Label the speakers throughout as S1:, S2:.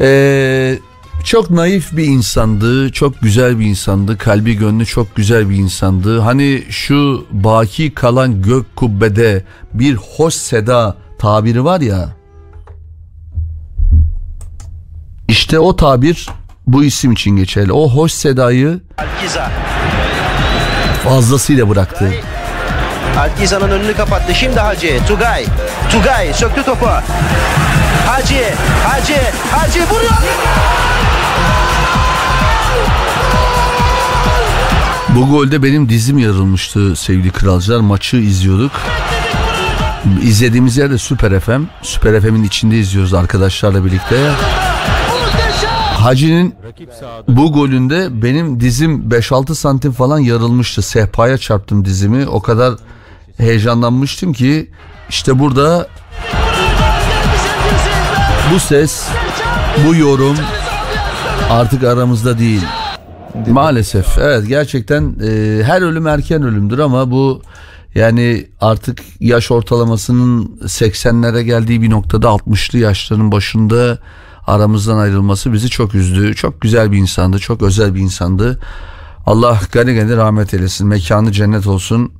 S1: Ee, çok naif bir insandı, çok güzel bir insandı, kalbi gönlü çok güzel bir insandı. Hani şu baki kalan gök kubbede bir hoş seda tabiri var ya. İşte o tabir bu isim için geçerli. O hoş sedayı fazlasıyla bıraktı.
S2: Alkiza'nın önünü kapattı. Şimdi Hacı. Tugay. Tugay söktü topu. Hacı. Hacı. Hacı vuruyor.
S1: Bu golde benim dizim yarılmıştı sevgili kralcılar. Maçı izliyorduk. İzlediğimiz yerde Süper FM. Süper FM'in içinde izliyoruz arkadaşlarla birlikte. Hacı'nın bu golünde benim dizim 5-6 santim falan yarılmıştı. Sehpaya çarptım dizimi. O kadar heyecanlanmıştım ki işte burada bu ses, bu yorum artık aramızda değil. Maalesef evet gerçekten e, her ölüm erken ölümdür ama bu yani artık yaş ortalamasının 80'lere geldiği bir noktada 60'lı yaşların başında aramızdan ayrılması bizi çok üzdü. Çok güzel bir insandı, çok özel bir insandı. Allah gani gani rahmet eylesin, mekanı cennet olsun.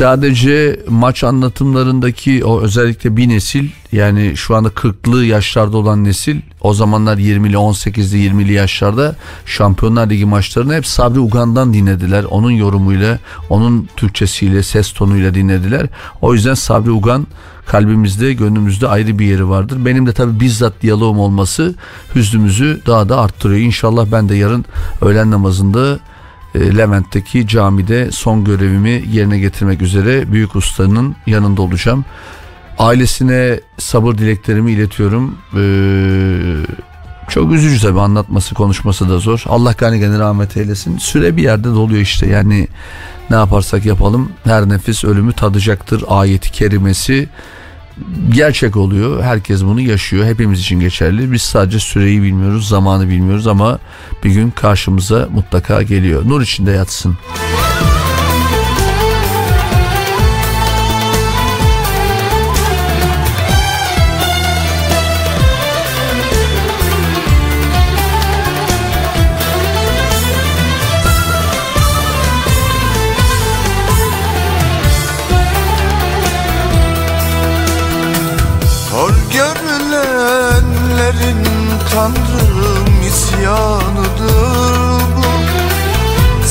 S1: Sadece maç anlatımlarındaki o özellikle bir nesil yani şu anda 40'lı yaşlarda olan nesil o zamanlar 20'li 18'li 20'li yaşlarda Şampiyonlar Ligi maçlarını hep Sabri Ugan'dan dinlediler. Onun yorumuyla, onun Türkçesiyle, ses tonuyla dinlediler. O yüzden Sabri Ugan kalbimizde, gönlümüzde ayrı bir yeri vardır. Benim de tabii bizzat diyaloğum olması hüznümüzü daha da arttırıyor. İnşallah ben de yarın öğlen namazında Levent'teki camide son görevimi yerine getirmek üzere büyük ustanın yanında olacağım. Ailesine sabır dileklerimi iletiyorum. Ee, çok üzücü tabii anlatması konuşması da zor. Allah gani gani rahmet eylesin. Süre bir yerde doluyor işte yani ne yaparsak yapalım her nefis ölümü tadacaktır ayeti kerimesi gerçek oluyor. Herkes bunu yaşıyor. Hepimiz için geçerli. Biz sadece süreyi bilmiyoruz, zamanı bilmiyoruz ama bir gün karşımıza mutlaka geliyor. Nur içinde yatsın.
S3: Tanrım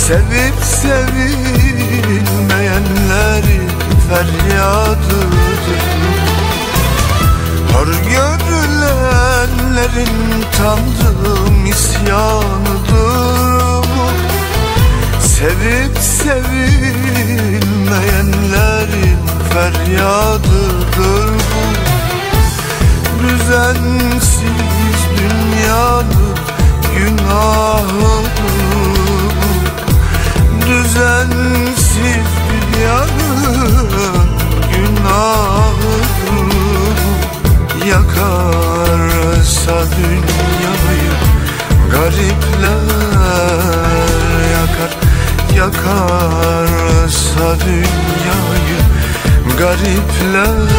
S3: Sevip sevilmeyenlerin feryadıdır Hor görülenlerin Tanrım isyanıdır. Sevip sevilmeyenlerin feryadıdır bu Düzensiz dünyanın günahı Düzensiz dünyanın günahı Yakarsa dünyayı garipler yakar. Yakarsa dünyayı garipler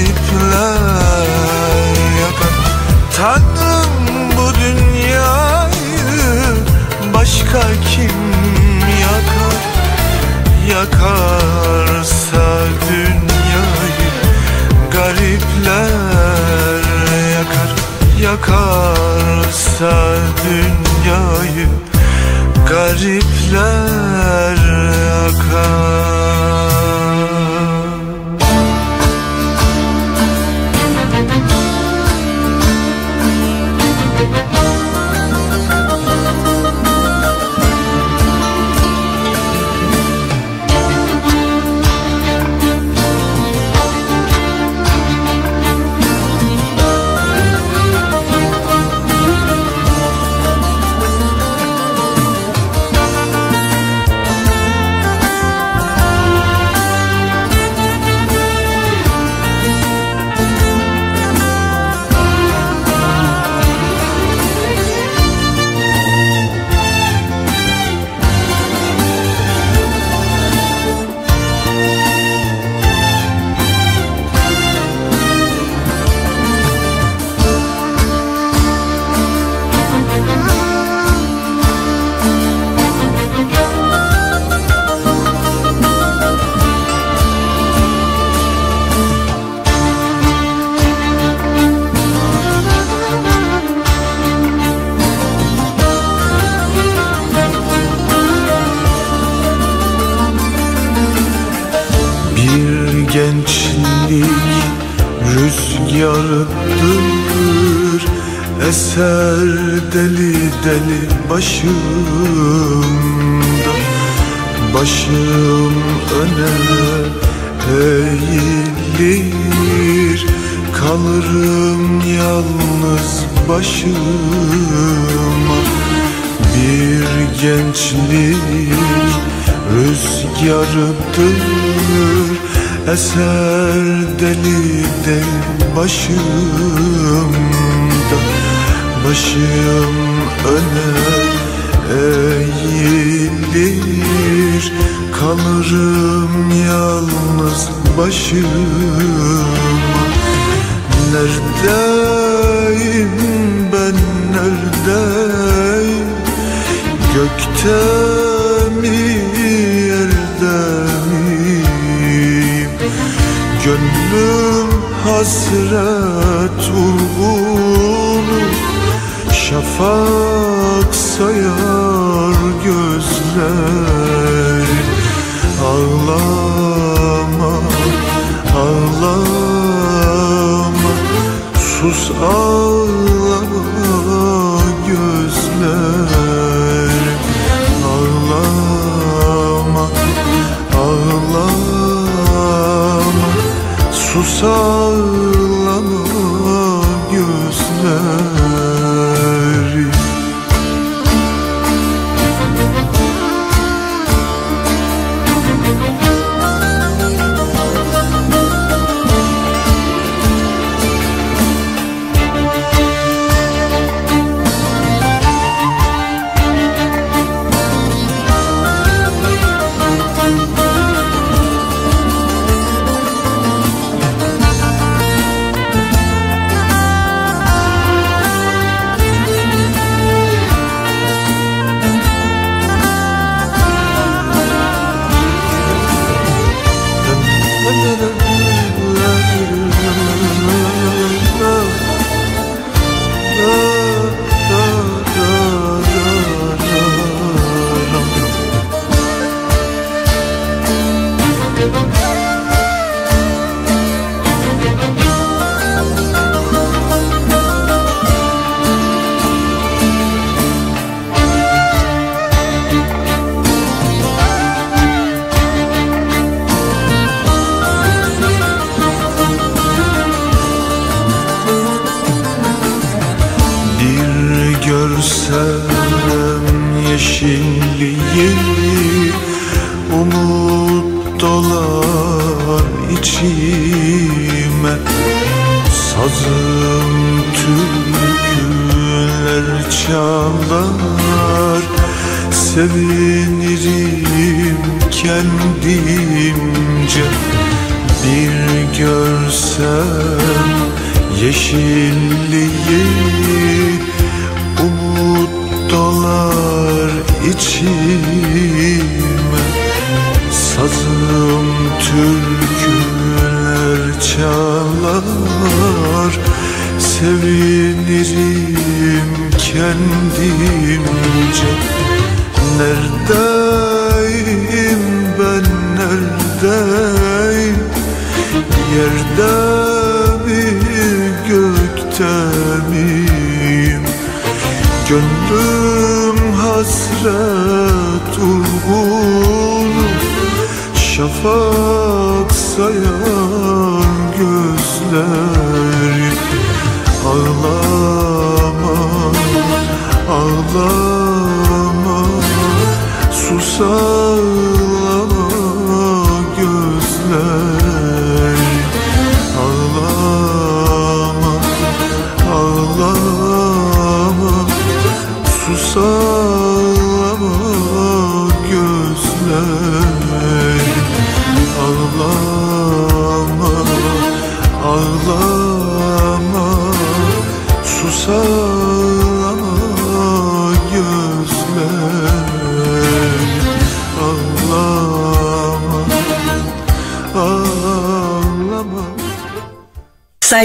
S3: ipler yakar Tanrım bu dünyayı başka kim yakar? Yakarsa dünyayı garipler yakar. Yakarsa dünyayı garipler yakar. başımda. Başım öne eğilir. Kalırım yalnız başıma. Bir gençlik rüzgarıdır. Eser deli de başımda. Başım öne eğilir Kalırım yalnız başıma Neredeyim ben neredeyim? Gökte mi yerde miyim? Gönlüm hasret vurgunu Şafak sayar gözler. Ağlama, ağlama. Sus ağlama gözler. Ağlama, ağlama. Sus ağlama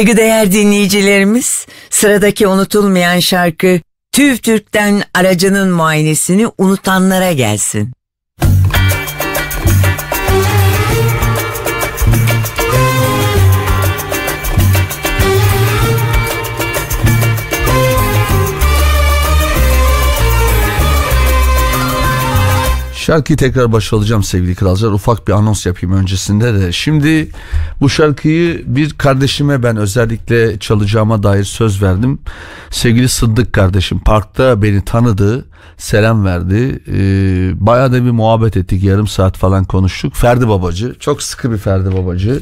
S4: Saygıdeğer dinleyicilerimiz, sıradaki unutulmayan şarkı TÜV TÜRK'ten aracının muayenesini unutanlara gelsin.
S1: Şarkıyı tekrar başa alacağım sevgili kralcılar. Ufak bir anons yapayım öncesinde de. Şimdi bu şarkıyı bir kardeşime ben özellikle çalacağıma dair söz verdim. Sevgili Sıddık kardeşim parkta beni tanıdı. Selam verdi. Ee, bayağı da bir muhabbet ettik. Yarım saat falan konuştuk. Ferdi Babacı. Çok sıkı bir Ferdi Babacı.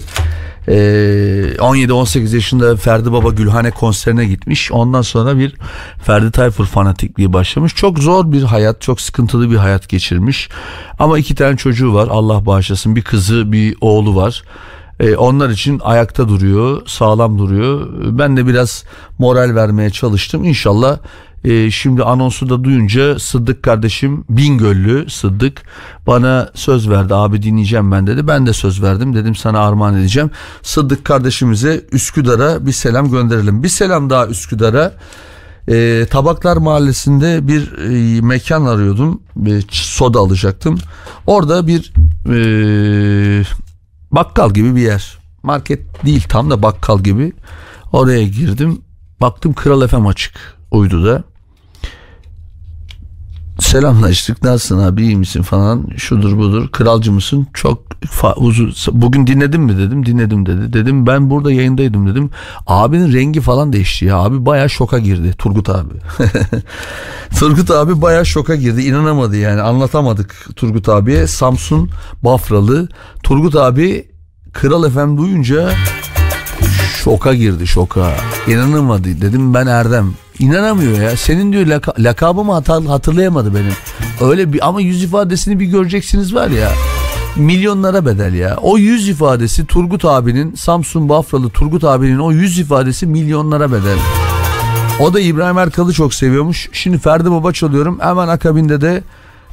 S1: Ee, 17-18 yaşında Ferdi Baba Gülhane konserine gitmiş. Ondan sonra bir Ferdi Tayfur fanatikliği başlamış. Çok zor bir hayat, çok sıkıntılı bir hayat geçirmiş. Ama iki tane çocuğu var. Allah bağışlasın. Bir kızı, bir oğlu var. Ee, onlar için ayakta duruyor, sağlam duruyor. Ben de biraz moral vermeye çalıştım. İnşallah e, şimdi anonsu da duyunca Sıddık kardeşim Bingöllü Sıddık bana söz verdi abi dinleyeceğim ben dedi. Ben de söz verdim dedim sana armağan edeceğim. Sıddık kardeşimize Üsküdar'a bir selam gönderelim. Bir selam daha Üsküdar'a. E, Tabaklar Mahallesi'nde bir e, mekan arıyordum. Bir soda alacaktım. Orada bir e, bakkal gibi bir yer. Market değil tam da bakkal gibi. Oraya girdim. Baktım Kral FM açık uyduda. Selamlaştık. Nasılsın abi iyi misin falan. Şudur budur. Kralcı mısın? Çok uzun. Bugün dinledin mi dedim. Dinledim dedi. Dedim ben burada yayındaydım dedim. Abinin rengi falan değişti ya. Abi baya şoka girdi. Turgut abi. Turgut abi baya şoka girdi. İnanamadı yani. Anlatamadık Turgut abiye. Samsun Bafralı. Turgut abi Kral FM duyunca şoka girdi şoka. İnanamadı. Dedim ben Erdem. İnanamıyor ya. Senin diyor laka, lakabımı hatır, hatırlayamadı benim. Öyle bir ama yüz ifadesini bir göreceksiniz var ya. Milyonlara bedel ya. O yüz ifadesi Turgut abinin Samsun Bafralı Turgut abinin o yüz ifadesi milyonlara bedel. O da İbrahim Erkal'ı çok seviyormuş. Şimdi Ferdi Baba çalıyorum. Hemen akabinde de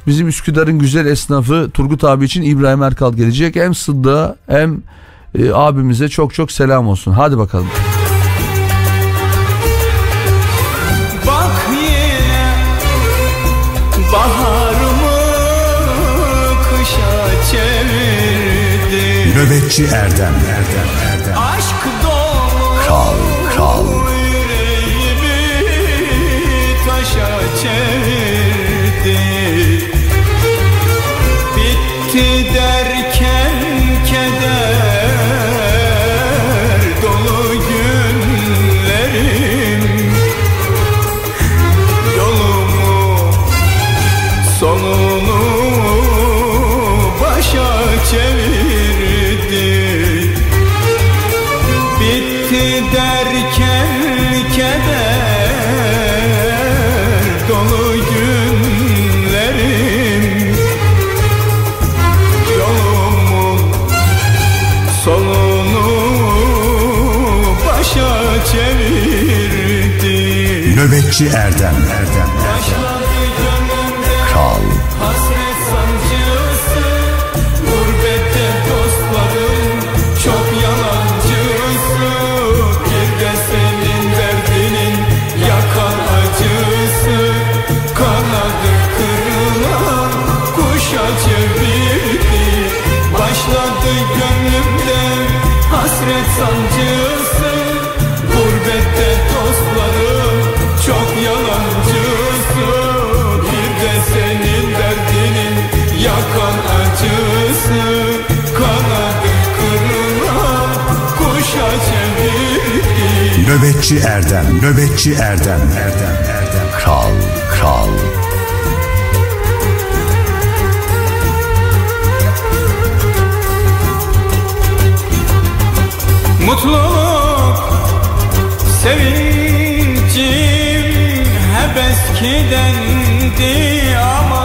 S1: bizim Üsküdar'ın güzel esnafı Turgut abi için İbrahim Erkal gelecek. Hem Sıddık'a hem e, abimize çok çok selam olsun. Hadi bakalım.
S5: Bak yine baharımı kışa çevirdi
S6: Nöbetçi Erdem Erdem Erdem
S5: Aşk dolu
S6: Kral kral
S7: Nöbetçi Erdem. Nöbetçi Erdem, Nöbetçi Erdem, Erdem, Erdem. Kral, kral.
S6: Mutluluk, sevincim hep eskidendi
S8: ama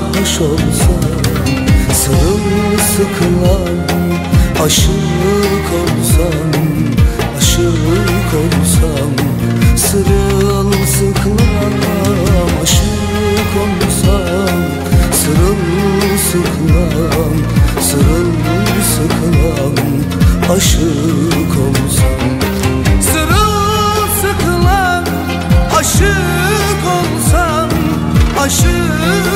S8: sarhoş olsam Sırılsıklam aşık olsam Aşık olsam Sırılsıklam aşık olsam Sırılsıklam Sırılsıklam aşık olsam Sırılsıklam aşık olsam Aşık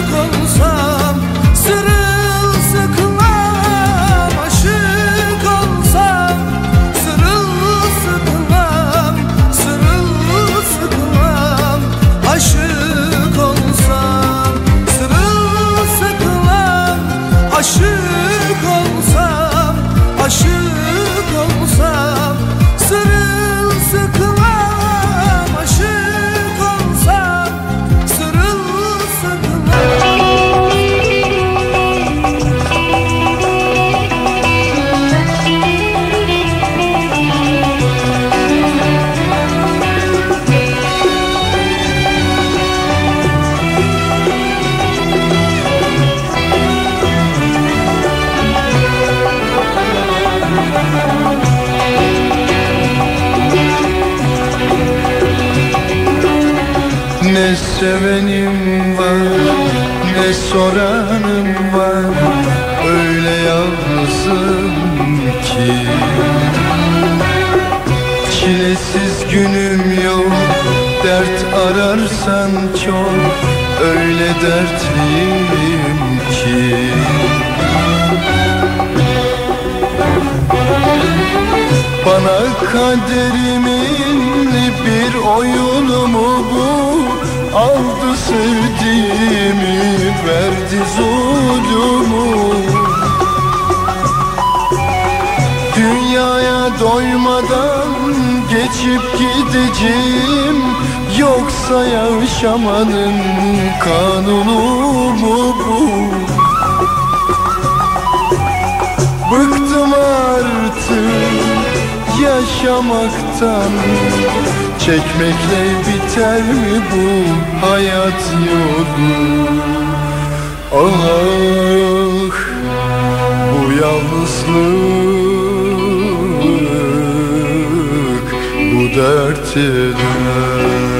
S3: sevenim var ne soranım var Öyle yalnızım ki. Çilesiz günüm yok Dert ararsan çok Öyle dertliyim ki. Bana kaderimin bir oyunu mu bu Aldı sevdiğimi verdi zulümü. Dünyaya doymadan geçip gideceğim Yoksa yaşamanın kanunu mu bu? Bıktım artık yaşamaktan Çekmekle biter mi bu hayat yolu? Ah bu yalnızlık bu dert eder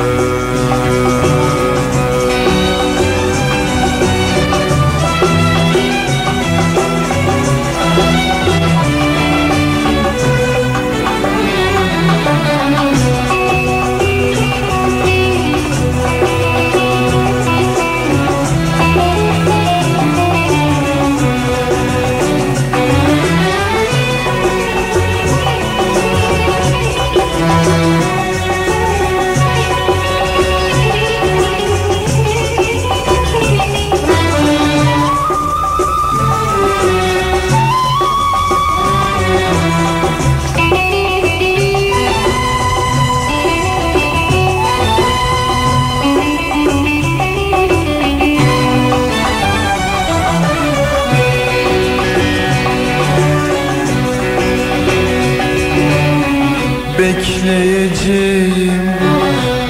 S3: Bekleyeceğim,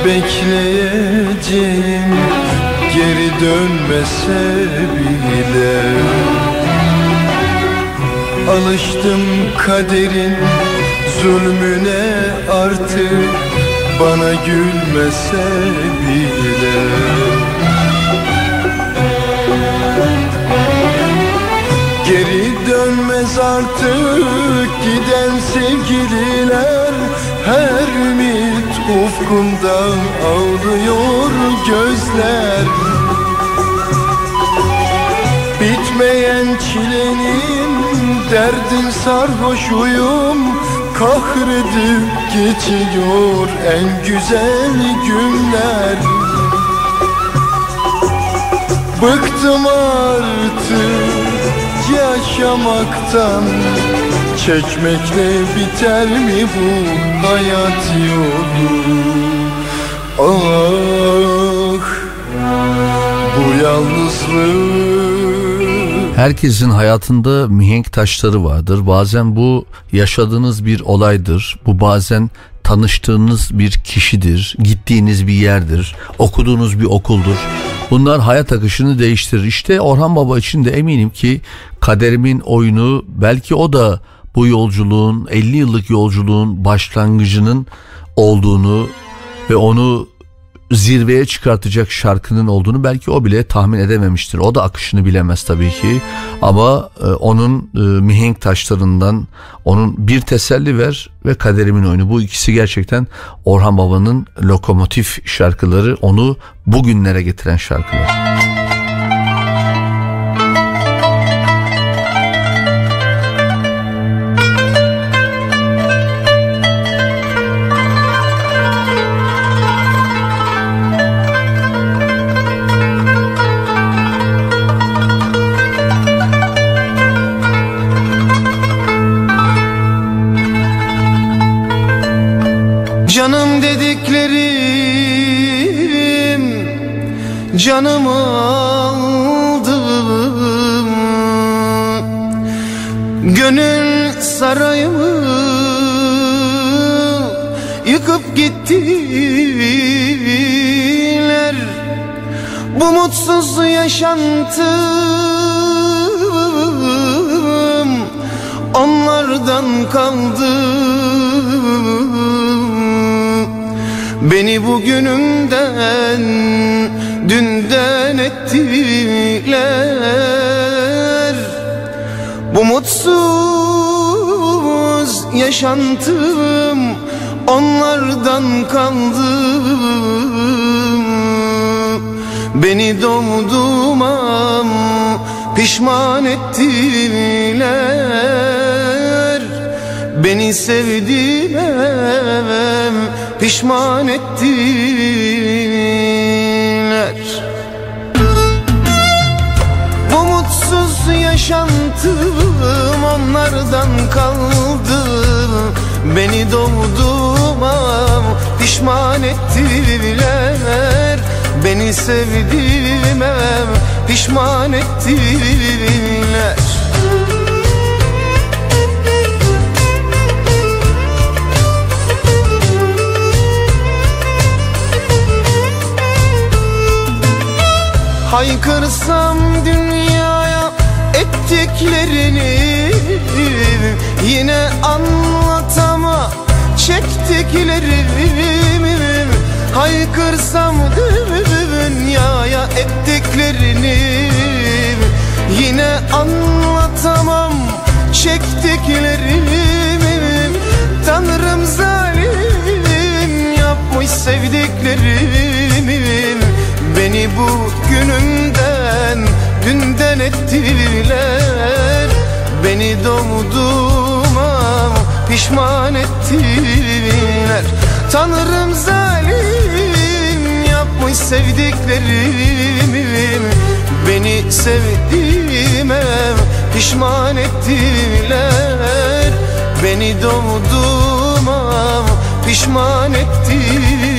S3: bekleyeceğim. Geri dönmese bile. Alıştım kaderin zulmüne artık. Bana gülmese bile. Geri dönmez artık giden sevgililer Her ümit ufkunda ağlıyor gözler. Bitmeyen çilenin derdin sarhoşuyum. Kahredip geçiyor en güzel günler. Bıktım artık yaşamaktan Çekmekle biter mi bu hayat yolu Ah bu yalnızlık
S1: Herkesin hayatında mihenk taşları vardır. Bazen bu yaşadığınız bir olaydır. Bu bazen tanıştığınız bir kişidir, gittiğiniz bir yerdir, okuduğunuz bir okuldur. Bunlar hayat akışını değiştirir. İşte Orhan Baba için de eminim ki kaderimin oyunu belki o da bu yolculuğun 50 yıllık yolculuğun başlangıcının olduğunu ve onu zirveye çıkartacak şarkının olduğunu belki o bile tahmin edememiştir. O da akışını bilemez tabii ki. Ama e, onun e, mihenk taşlarından onun bir teselli ver ve kaderimin oyunu. Bu ikisi gerçekten Orhan Baba'nın lokomotif şarkıları onu bugünlere getiren şarkılar.
S9: Haykırsam dünyaya ettiklerini Yine anlatama çektiklerimi Haykırsam dünyaya ettiklerini Yine anlatamam. Çektiklerimi Tanrım zalim yapmış sevdiklerimi bu günümden. Dünden ettiler Beni doğduğuma pişman ettiler. Tanrım zalim yapmış sevdiklerimi. Beni sevdiğime pişman ettiler. Beni doğduğuma pişman ettiler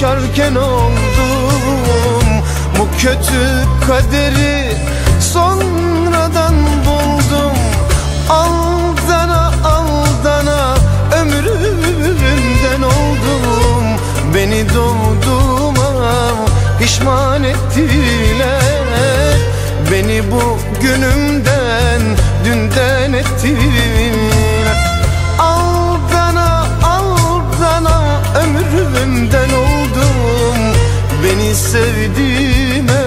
S9: yaşarken oldum. Bu kötü kaderi sonradan buldum. Aldana aldana ömrümden oldum. Beni doğduğuma pişman ettiler. Beni bu günümden sevdiğime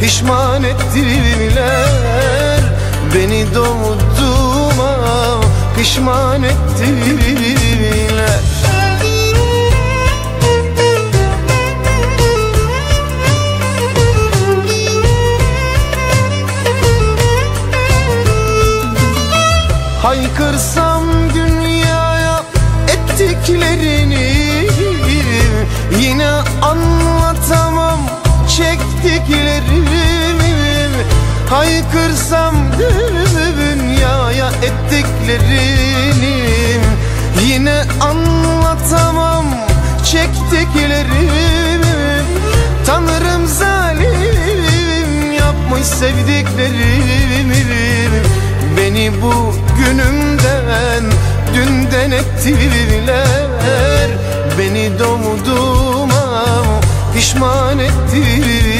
S9: pişman
S7: ettiler. Beni doğduğuma pişman ettiler. Haykırsın Haykırsam dünyaya ettiklerini Yine anlatamam çektiklerimi. Tanrım zalim yapmış sevdiklerimi. Beni bu günümden dünden ettiler Beni doğduğuma pişman ettiler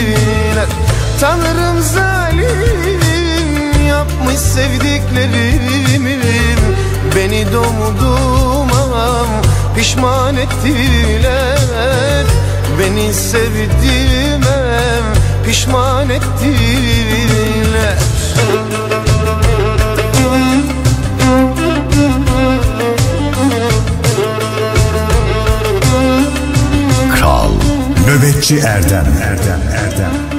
S7: Tanrım zalim yapmış sevdiklerimi. Beni doğduğuma pişman ettiler. Beni sevdiğime pişman ettiler.
S9: Kral Nöbetçi Erdem Erdem Erdem.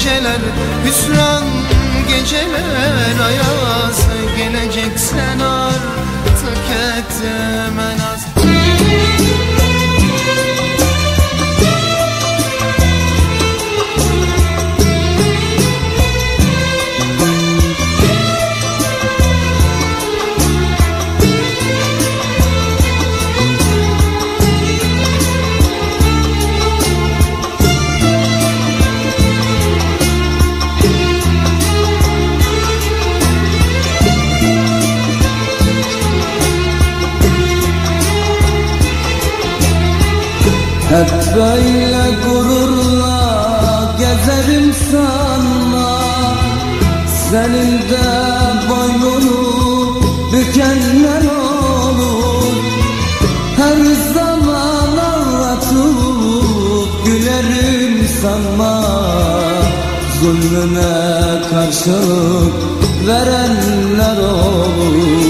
S7: Geceler hüsran geceler ayaz
S9: Geleceksen artık naz
S10: böyle gururla gezerim sanma Senin de boynunu bükenler olur. Her zaman ağlatıp gülerim sanma Zulmüne karşılık verenler olur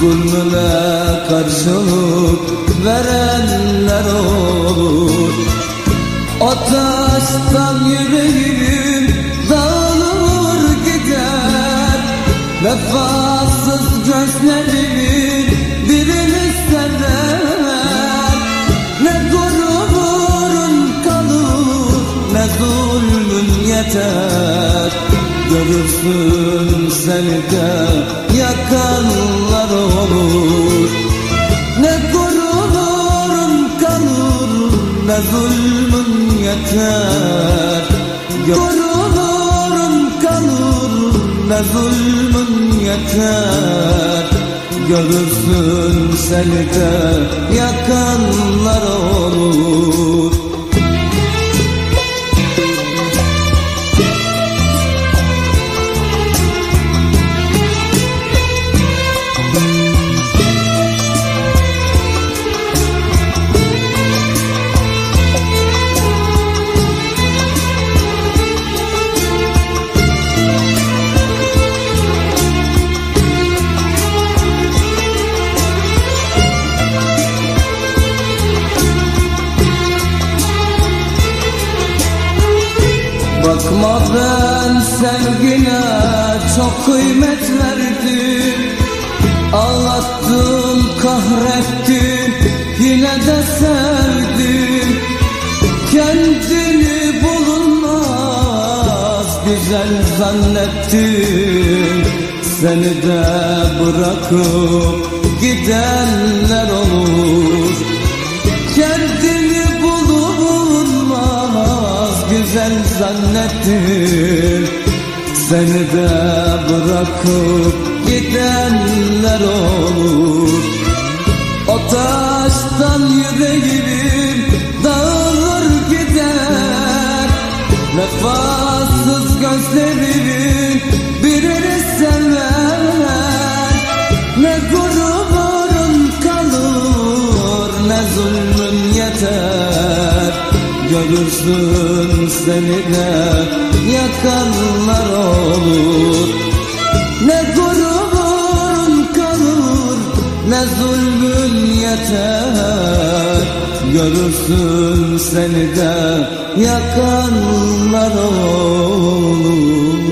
S10: Zulmüne karşılık verenler olur. O taştan yüreğim dağılır gider. Vefasız gözlerimin birini sever Ne gururun kalır ne zulmün yeter. Görürsün seni de zulmün yeter. Gururun kalır ne zulmün yeter. Görürsün seni de yakanlar olur zannettim. Seni de bırakıp gidenler olur. Kendini bulunmaz güzel zannettim. Seni de bırakıp gidenler olur Görürsün seni de yakanlar olur. Ne gururun kalır ne zulmün yeter. Görürsün seni de yakanlar olur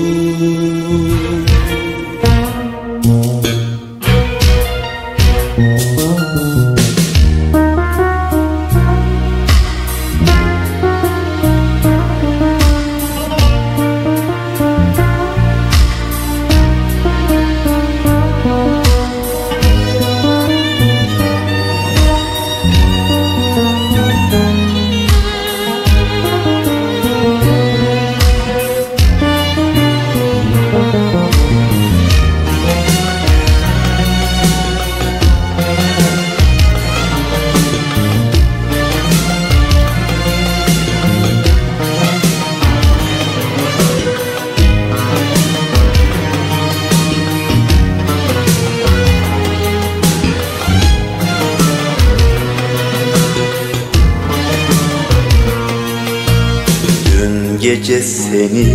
S11: gece seni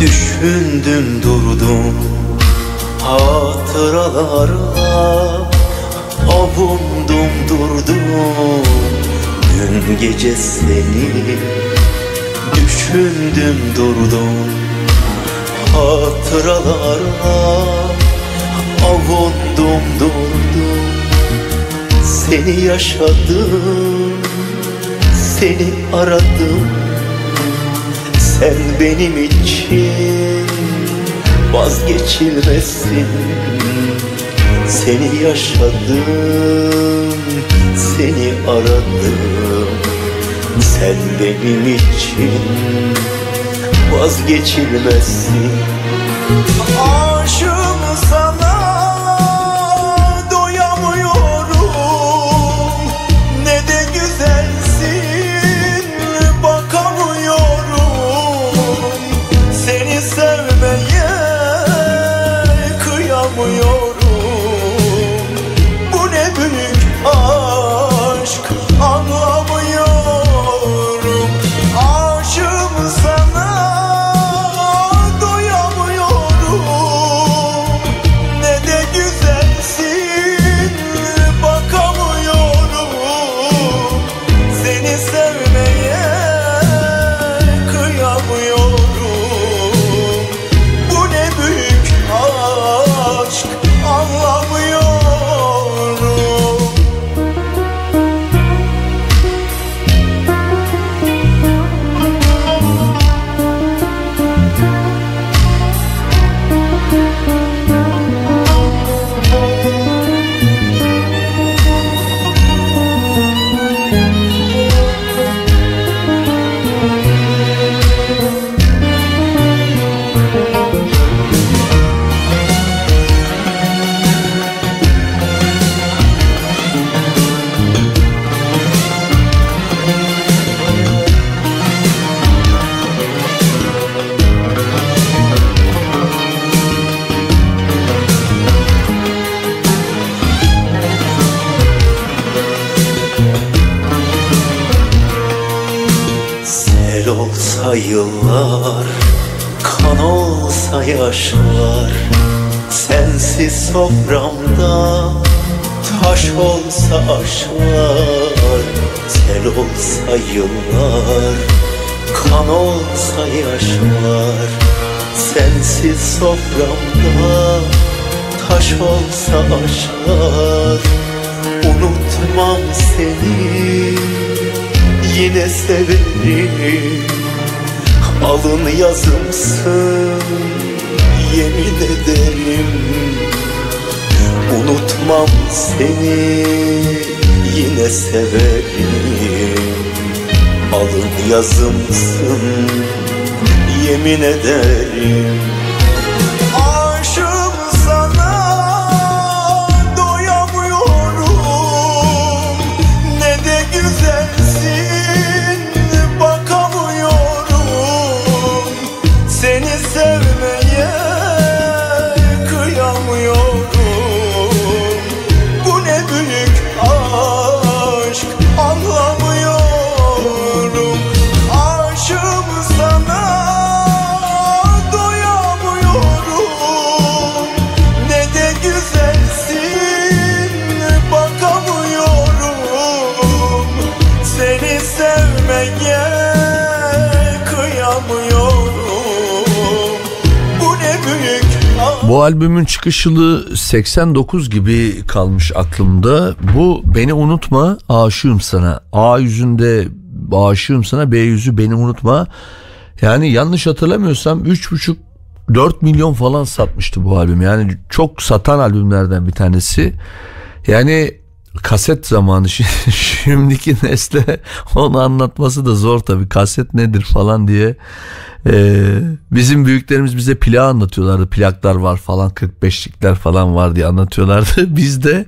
S11: düşündüm durdum Hatıralarla. Avundum durdum Dün gece seni düşündüm durdum Hatıralarla. Avundum durdum Seni yaşadım, seni aradım Sen benim için vazgeçilmesin Seni yaşadım, seni aradım. Sen benim için vazgeçilmesin Aşığım taş olsa aşklar Sel olsa yıllar, kan olsa yaşlar Sensiz soframda taş olsa aşklar. Unutmam seni yine severim Alın yazımsın yemin ederim Unutmam seni yine severim. Alın yazımsın yemin ederim Bu
S1: albümün çıkış yılı 89 gibi kalmış aklımda. Bu Beni Unutma Aşığım Sana. A yüzünde Aşığım Sana B yüzü Beni Unutma. Yani yanlış hatırlamıyorsam 3,5 4 milyon falan satmıştı bu albüm. Yani çok satan albümlerden bir tanesi. Yani kaset zamanı şimdiki nesle onu anlatması da zor tabii kaset nedir falan diye Ee, bizim büyüklerimiz bize plak anlatıyorlardı. Plaklar var falan 45'likler falan var diye anlatıyorlardı. Biz de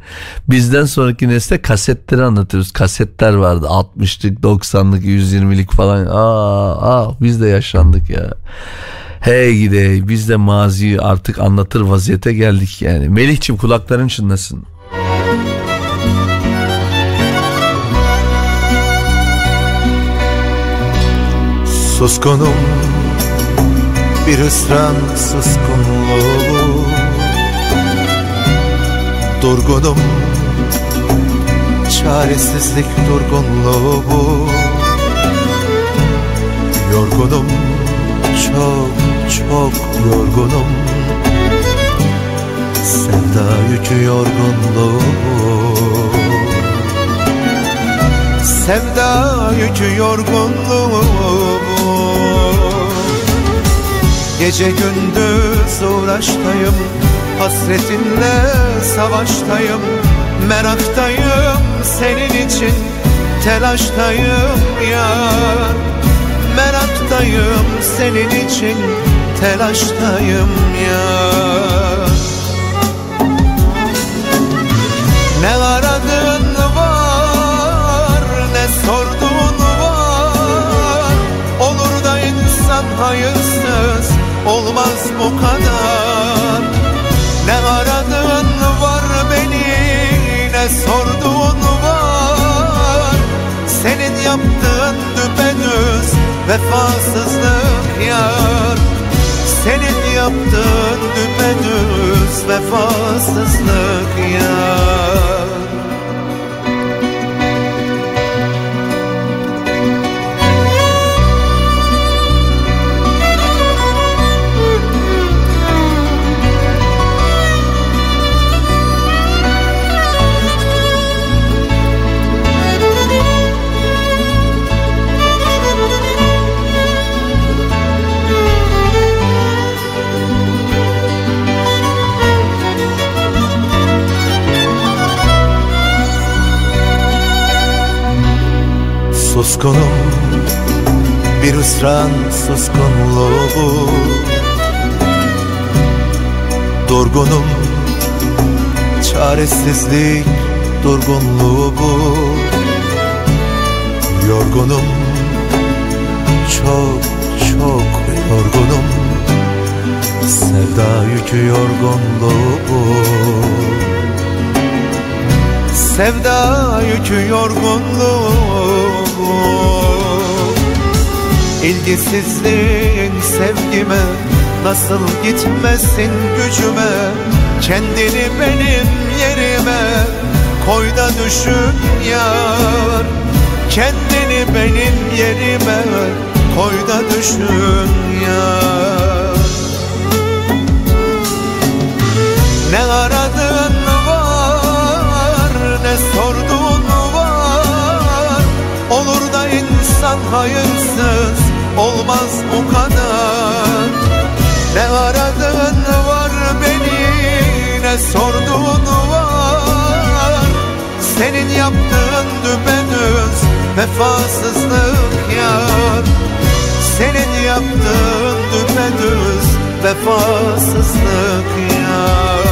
S1: bizden sonraki nesle kasetleri anlatıyoruz. Kasetler vardı. 60'lık 90'lık 120'lik falan. Aa, aa biz de yaşlandık ya. Hey gide biz de maziyi artık anlatır vaziyete geldik yani. Melihçim kulakların çınlasın.
S12: Suskunum bir hüsran suskunluğu.
S9: Durgunum Çaresizlik durgunluğu. Bu Yorgunum Çok çok yorgunum. Sevda yükü yorgunluğu. Sevda yükü yorgunluğu Gece gündüz uğraştayım Hasretinle savaştayım. Meraktayım senin için Telaştayım yar Meraktayım senin için Telaştayım yar Ne aradın Bu kadar. Ne aradın var beni Ne sordun var. Senin yaptığın düpedüz Vefasızlık yar. Senin yaptığın düpedüz Vefasızlık yar bir ısran suskunluğu. Bu Durgunum çaresizlik durgunluğu. Bu Yorgunum çok çok yorgunum. Sevda yükü yorgunluğu. Bu Sevda yükü yorgunluğu İlgisizliğin sevgime Nasıl gitmesin gücüme? Kendini benim yerime Koy da düşün yar. Kendini benim yerime Koy da düşün yar. Ne aradın var Ne sordun var. Olur da insan hayırsız Olmaz bu kadar. Ne aradın var beni Ne sordun var. Senin yaptığın düpedüz Vefasızlık yar. Senin yaptığın düpedüz Vefasızlık yar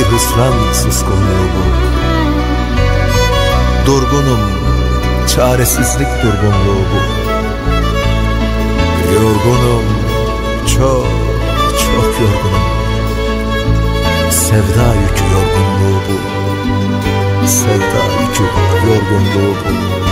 S9: bir hüsran suskunluğu bu. Durgunum çaresizlik durgunluğu bu. Yorgunum çok çok yorgunum. Sevda yükü yorgunluğu bu. Sevda yükü yorgunluğu bu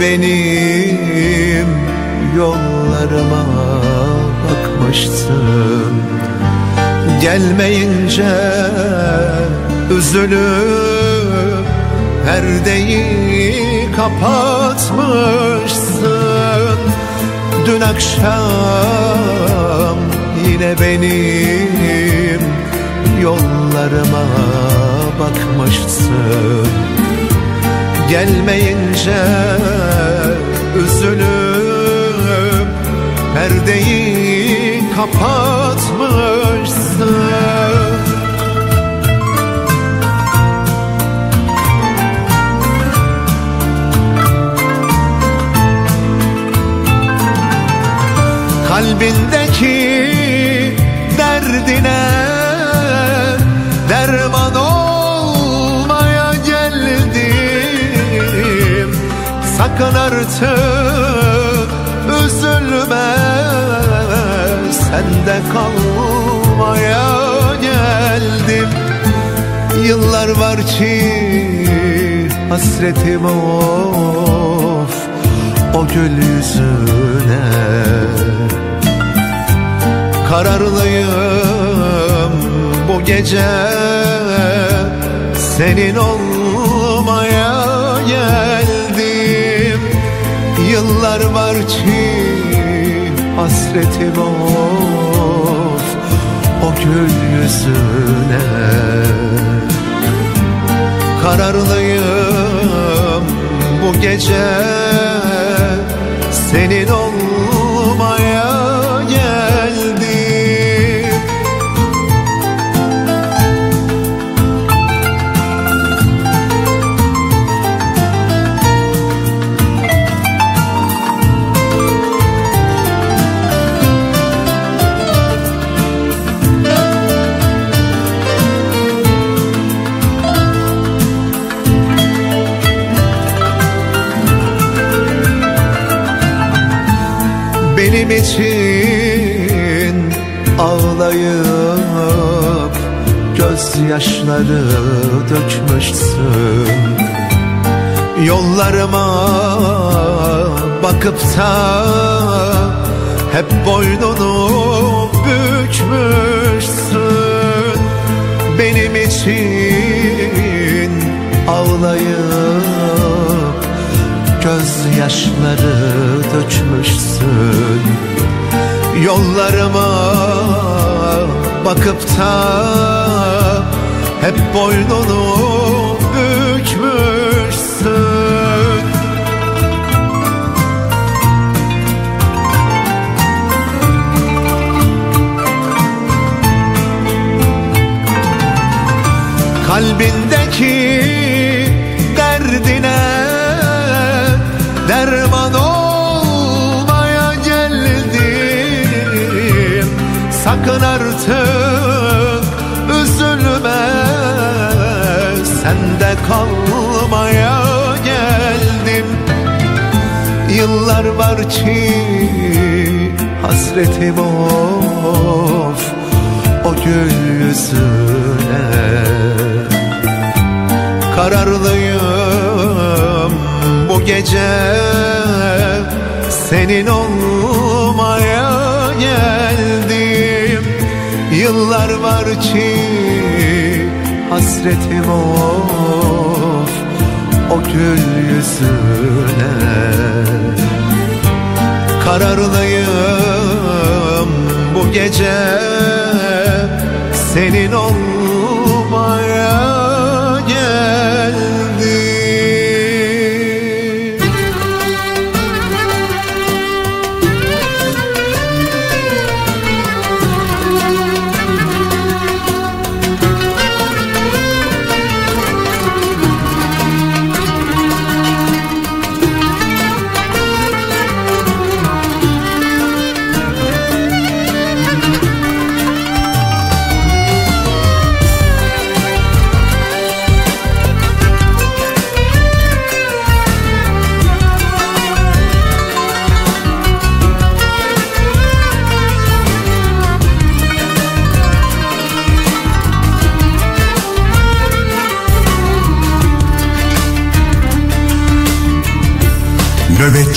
S9: benim yollarıma bakmışsın. Gelmeyince üzülüp perdeyi kapatmışsın. Dün akşam yine benim yollarıma bakmışsın Gelmeyince üzülüp perdeyi kapatmışsın
S3: artık üzülme. Sende kalmaya geldim. Yıllar var ki hasretim of O gül yüzüne. Kararlıyım bu gece Senin olmaya geldim Yıllar var ki hasretim of O gül yüzüne. Kararlıyım bu gece Senin olmaya Benim için ağlayıp gözyaşları dökmüşsün. Yollarıma bakıp da hep boynunu bükmüşsün. Benim için ağlayıp gözyaşları dökmüşsün Yollarıma bakıp da hep boynunu bükmüşsün. Kalbindeki derdine derman olmaya geldim. Sakın artık üzülme. Sende kalmaya geldim. Yıllar var ki hasretim of O gül yüzüne Kararlıyım gece Senin olmaya geldim. Yıllar var ki hasretim of O gül yüzüne. Kararlıyım bu gece Senin olmaya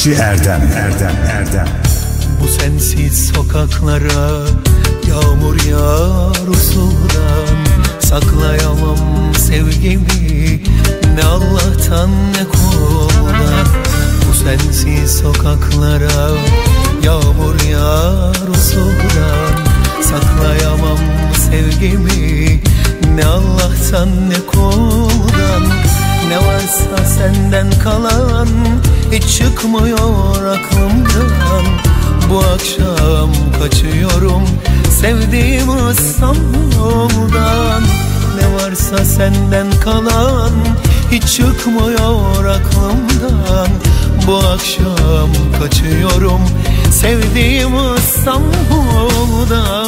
S7: Nöbetçi Erdem. Erdem Erdem.
S9: Bu sensiz sokaklara Yağmur yağar usuldan. Saklayamam sevgimi Ne Allah'tan ne kuldan. Bu sensiz sokaklara Yağmur yağar usuldan. Saklayamam sevgimi Ne Allah'tan ne varsa senden kalan Hiç çıkmıyor aklımdan. Bu akşam kaçıyorum Sevdiğim İstanbul'dan Ne varsa senden kalan Hiç çıkmıyor aklımdan. Bu akşam kaçıyorum Sevdiğim İstanbul'dan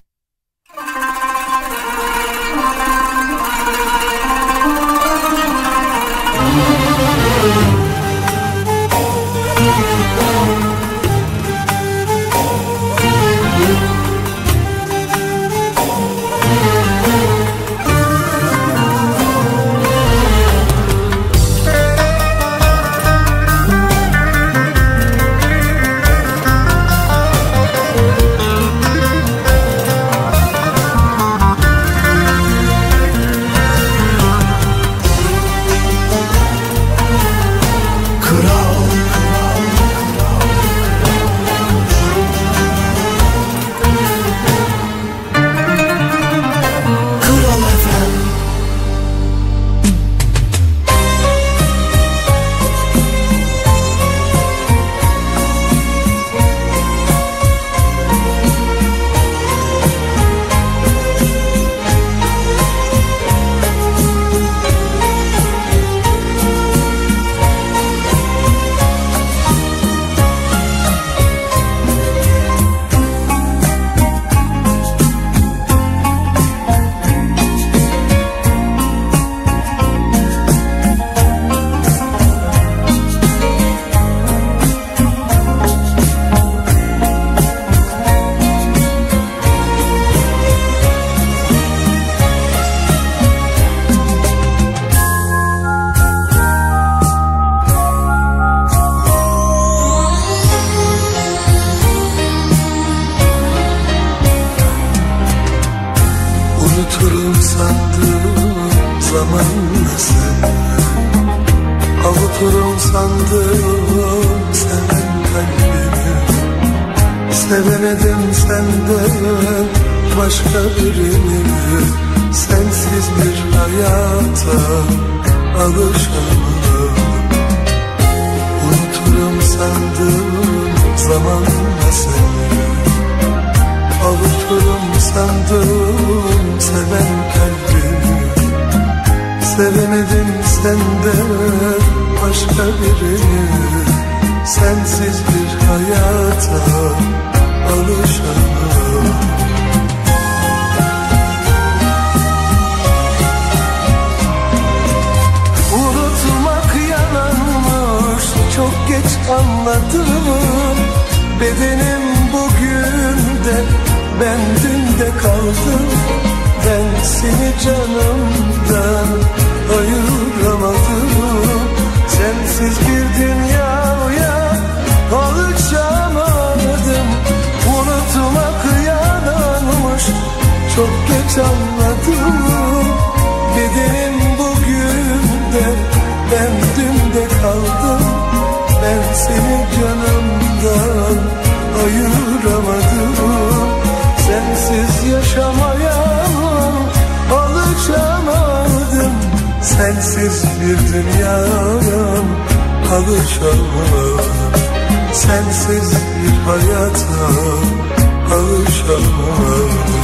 S13: çok geç anladım. Bedenim bugün de ben dün de kaldım. Ben seni canımdan ayıramadım. Sensiz bir dünyaya alışamadım. Unutmak yanılmış çok geç anladım. Bedenim Seni canımdan ayıramadım. Sensiz yaşamaya alışamadım.
S5: Sensiz bir dünyaya alışamadım. Sensiz bir hayata alışamadım.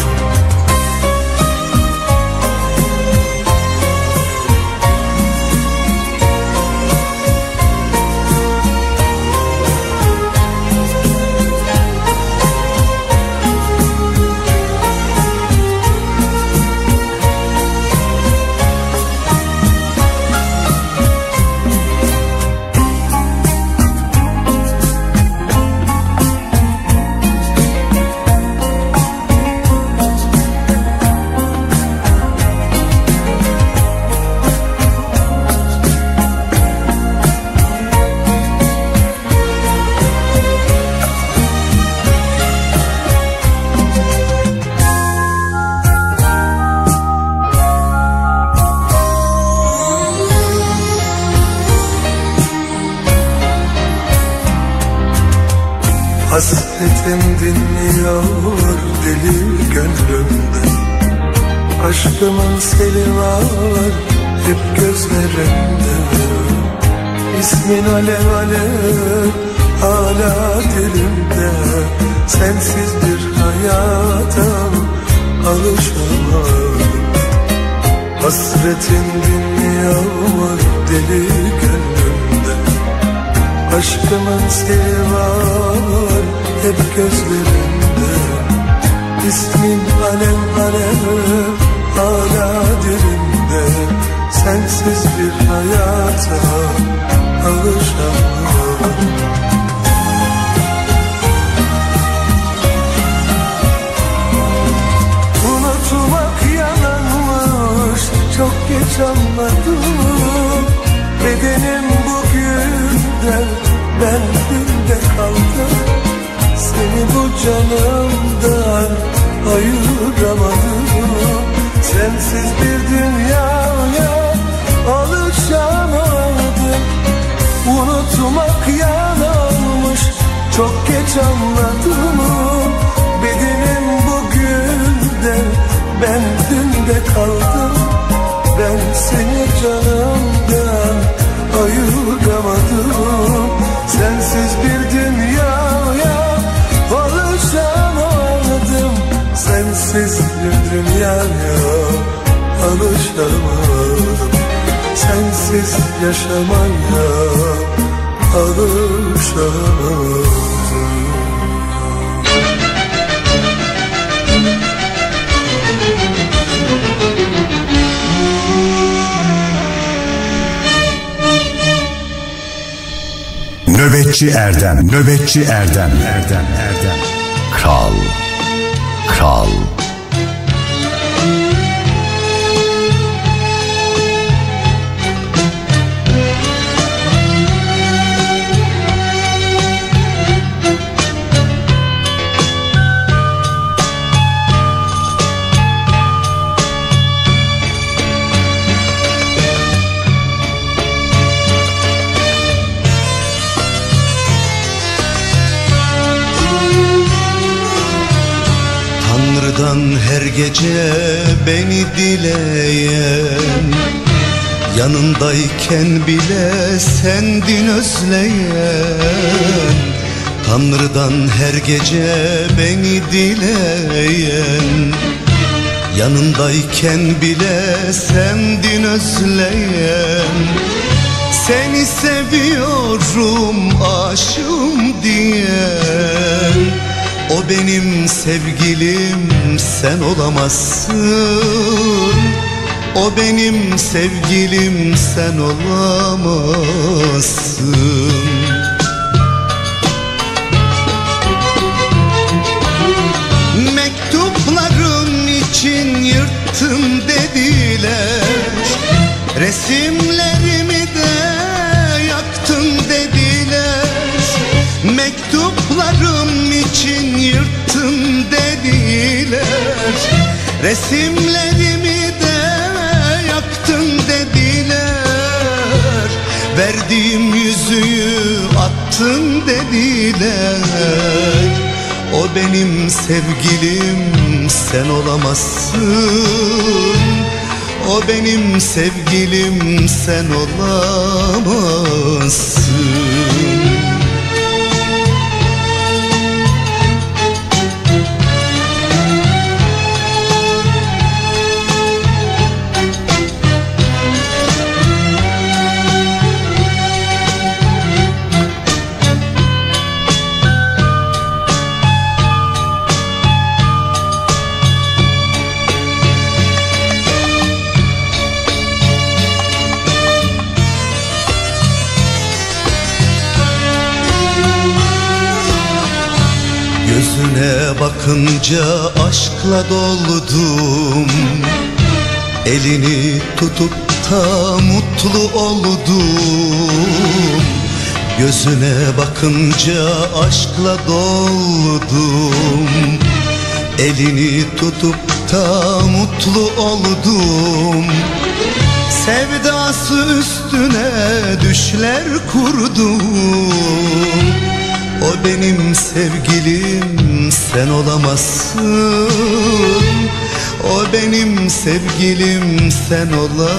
S5: Dinmiyor deli gönlümde. Aşkımın seli var hep gözlerimde İsmin alev alev hala dilimde. Sensiz bir hayata alışamam. Hasretin dinmiyor deli gönlümde. Aşkımın seni var hep gözlerimde. İsmin alev alev hala dilimde Sensiz bir hayata alışamam Unutmak yalanmış çok geç anladım. Bedenim bugünden ben dünde kaldım Seni bu canımdan ayıramadım. Sensiz bir dünyaya alışamadım. Unutmak yanılmış çok geç anladım. Bedenim bugünden ben dünde kaldım. Ben seni canımdan ayıramadım. Sensiz bir Bir dünyaya alışamadım Sensiz yaşamaya alışamadım
S6: Nöbetçi Erdem, Nöbetçi Erdem, Erdem, Erdem. Kral, kral.
S14: Gece beni dileyen Yanındayken bile sendin özleyen Tanrı'dan her gece beni dileyen Yanındayken bile sendin özleyen Seni seviyorum aşığım diyen O benim sevgilim sen olamazsın. O benim sevgilim sen olamazsın. Mektupların için yırttım dediler. Resimlerimi yırttın dediler. Resimlerimi de yaktın dediler. Verdiğim yüzüğü attın dediler. O benim sevgilim sen olamazsın. O benim sevgilim sen olamazsın bakınca aşkla doldum. Elini tutup da mutlu oldum. Gözüne bakınca aşkla doldum. Elini tutup da mutlu oldum. Sevdası üstüne düşler kurdum O benim sevgilim sen olamazsın. O benim sevgilim sen olamazsın.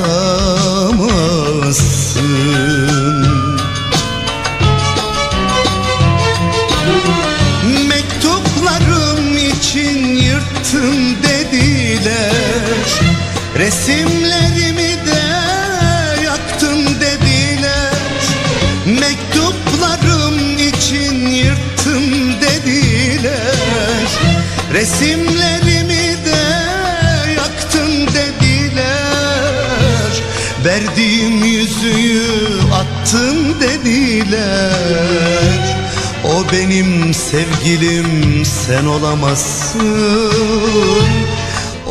S14: Mektuplarım için yırttım dediler. Resimlerimi Resimlerimi de yaktın dediler. Verdiğim yüzüğü attın dediler. O benim sevgilim sen olamazsın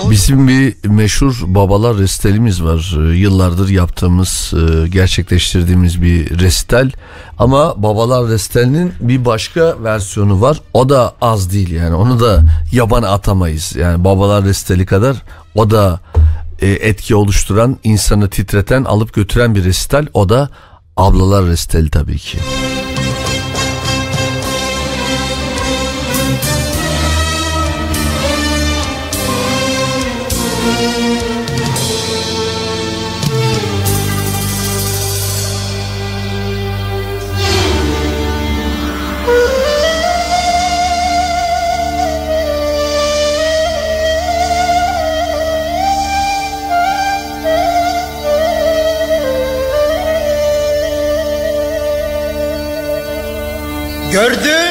S1: Bizim bir meşhur babalar restelimiz var. Ee, Yıllardır yaptığımız, e, gerçekleştirdiğimiz bir restel. Ama babalar restelinin bir başka versiyonu var. O da az değil yani. Onu da yaban atamayız. Yani babalar resteli kadar o da e, etki oluşturan, insanı titreten, alıp götüren bir restel. O da ablalar resteli tabii ki.
S12: Gördün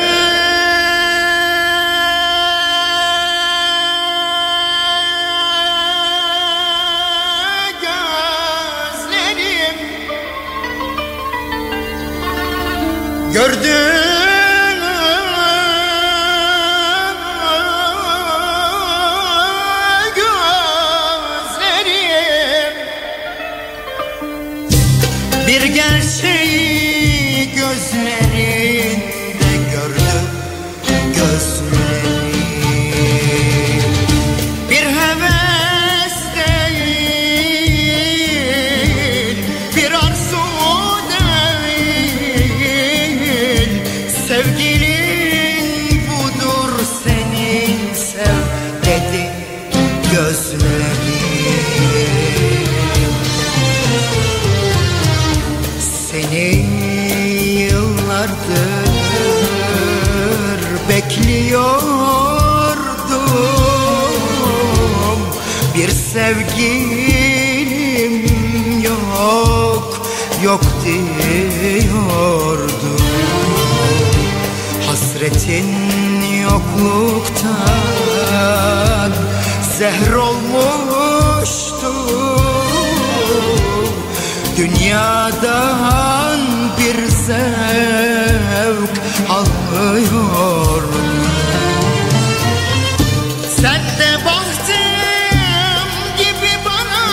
S12: Dünyadan bir zevk almıyordum Sen de baktım gibi bana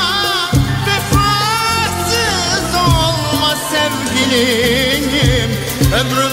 S12: vefasız olma sevgilim. Ömrümce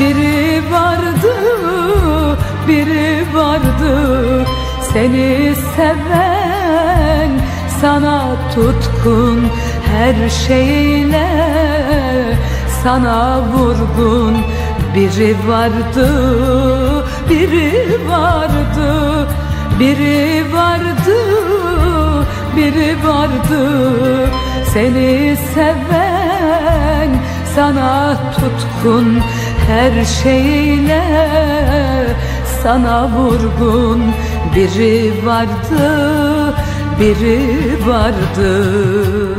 S10: Biri vardı, biri vardı. Seni seven, sana tutkun her şeyle. Sana vurgun biri vardı, biri vardı. Biri vardı, biri vardı. Seni seven, sana tutkun her şeyle Sana vurgun. Biri vardı, biri vardı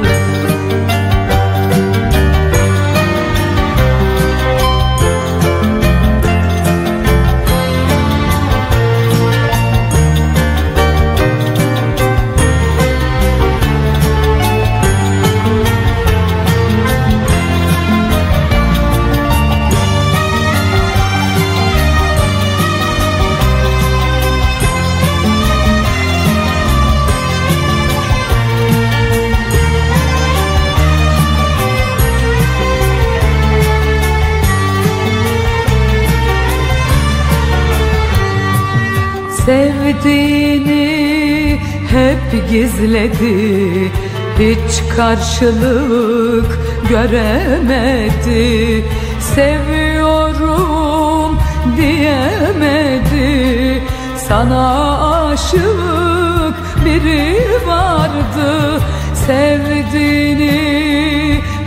S10: Sevdiğini hep gizledi. Hiç karşılık göremedi. Seviyorum diyemedi. Sana aşık biri vardı. Sevdiğini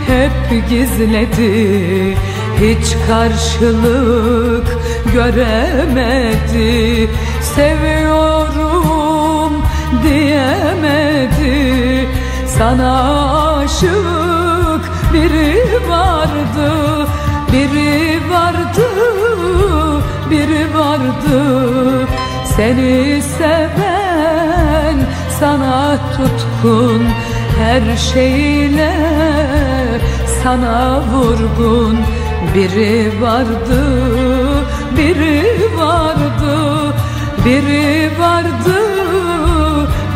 S10: hep gizledi. Hiç karşılık göremedi Seviyorum diyemedi. Sana aşık biri vardı Biri vardı, biri vardı. Seni seven sana tutkun her şeyle sana vurgun. Biri vardı biri biri vardı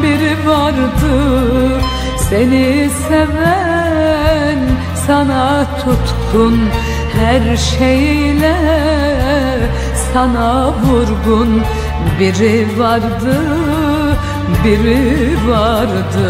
S10: biri vardı. Seni seven sana tutkun her şeyle sana vurgun. Biri vardı biri vardı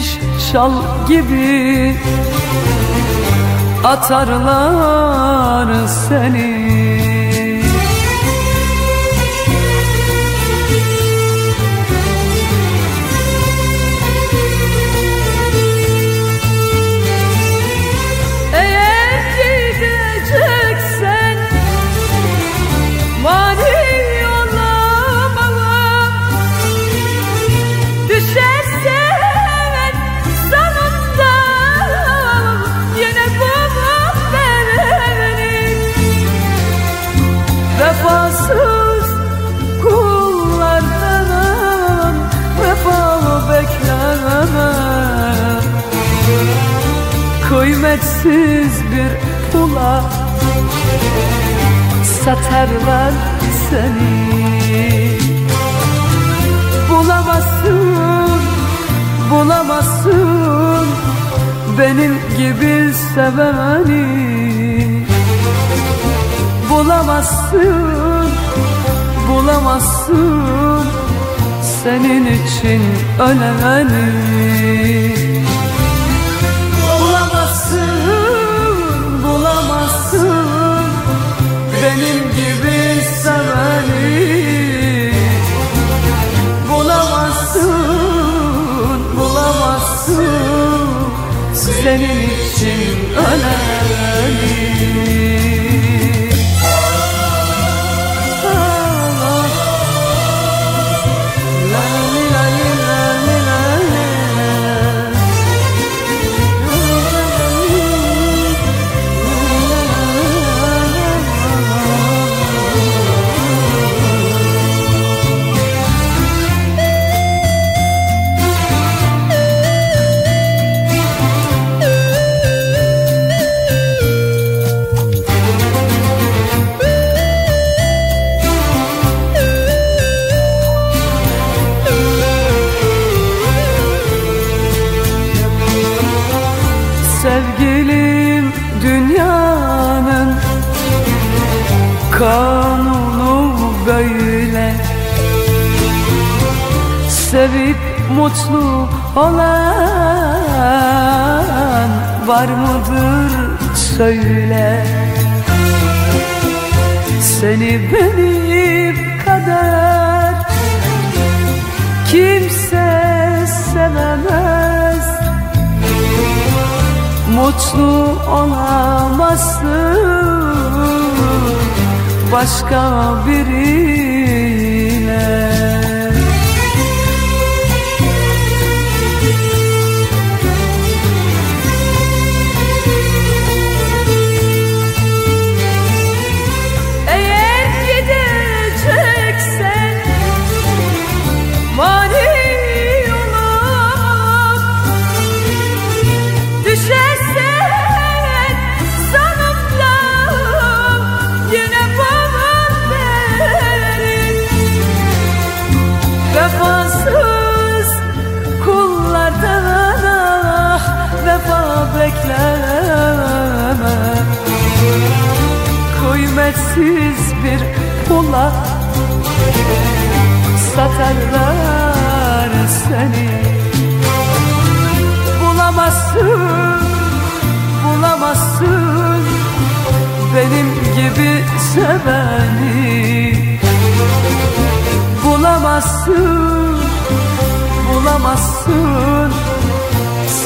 S10: şal gibi atarlar seni kıymetsiz bir pula satarlar seni. Bulamazsın, bulamazsın benim gibi seveni. Bulamazsın, bulamazsın senin için öleni Sevip mutlu olan var mıdır söyle. Seni benim kadar kimse sevemez. Mutlu olamazsın başka biriyle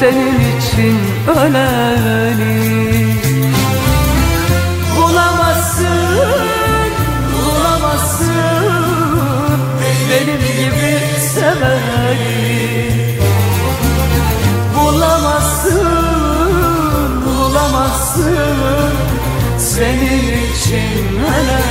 S10: senin için öleni. Bulamazsın, bulamazsın benim gibi seveni. Bulamazsın, bulamazsın senin için öleni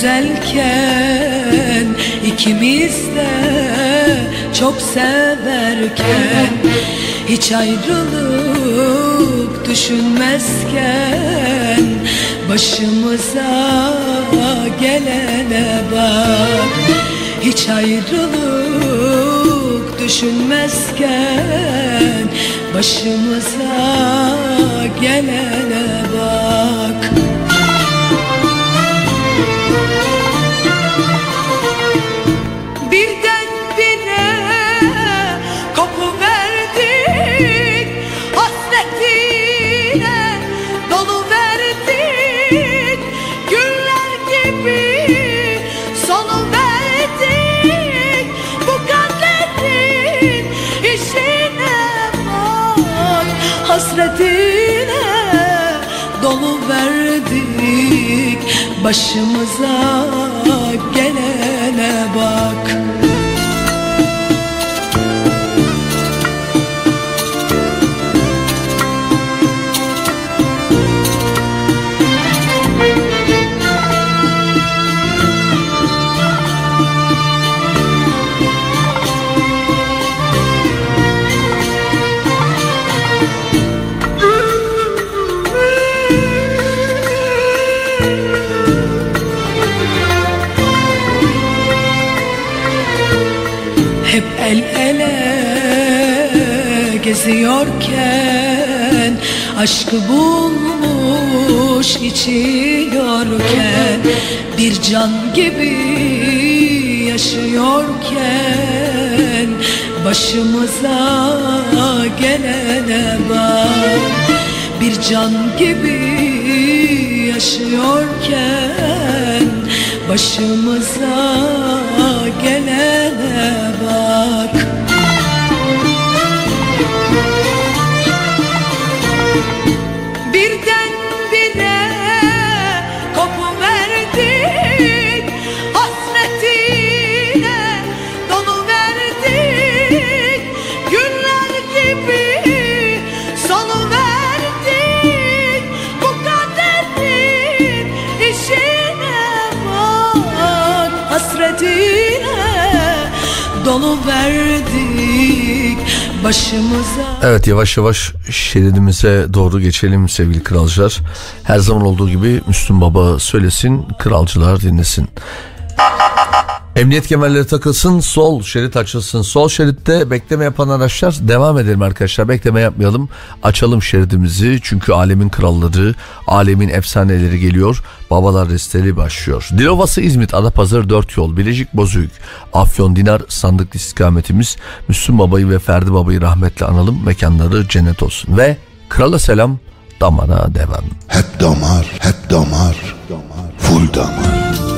S15: güzelken ikimiz de çok severken hiç ayrılık düşünmezken başımıza gelene bak. Hiç ayrılık düşünmezken başımıza gelene bak başımıza gelene bak geziyorken Aşkı bulmuş içiyorken Bir can gibi yaşıyorken Başımıza gelene bak. Bir can gibi yaşıyorken Başımıza gelene bak
S16: verdik
S15: başımıza
S1: Evet yavaş yavaş şeridimize doğru geçelim sevgili kralcılar. Her zaman olduğu gibi Müslüm Baba söylesin, kralcılar dinlesin. Emniyet kemerleri takılsın, sol şerit açılsın. Sol şeritte bekleme yapan araçlar devam edelim arkadaşlar. Bekleme yapmayalım. Açalım şeridimizi. Çünkü alemin kralları, alemin efsaneleri geliyor. Babalar resteli başlıyor. Dilovası İzmit, Adapazarı 4 yol, Bilecik Bozüyük, Afyon Dinar sandıklı istikametimiz. Müslüm Baba'yı ve Ferdi Baba'yı rahmetle analım. Mekanları cennet olsun. Ve krala selam, damara devam.
S17: Hep damar, hep damar, full damar.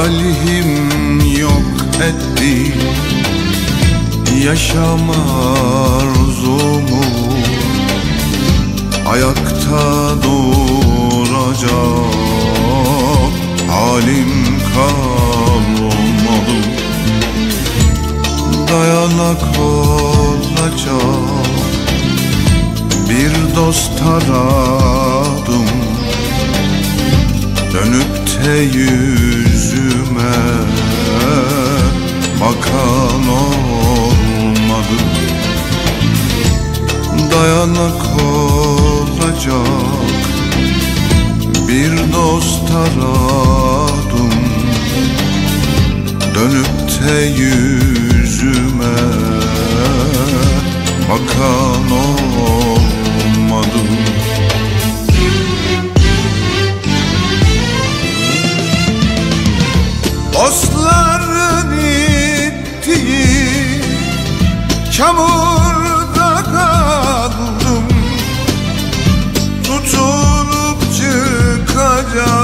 S3: Talihim yok etti. Yaşam arzumu Ayakta duracak Halim kalmadı. Dayanak olacak Bir dost aradım Dönüp de yüzüme bakan olmadı. Dayanak olacak bir dost aradım. Dönüp de yüzüme bakan olmadı Dostların ittiği çamurda kaldım. Tutunup çıkacak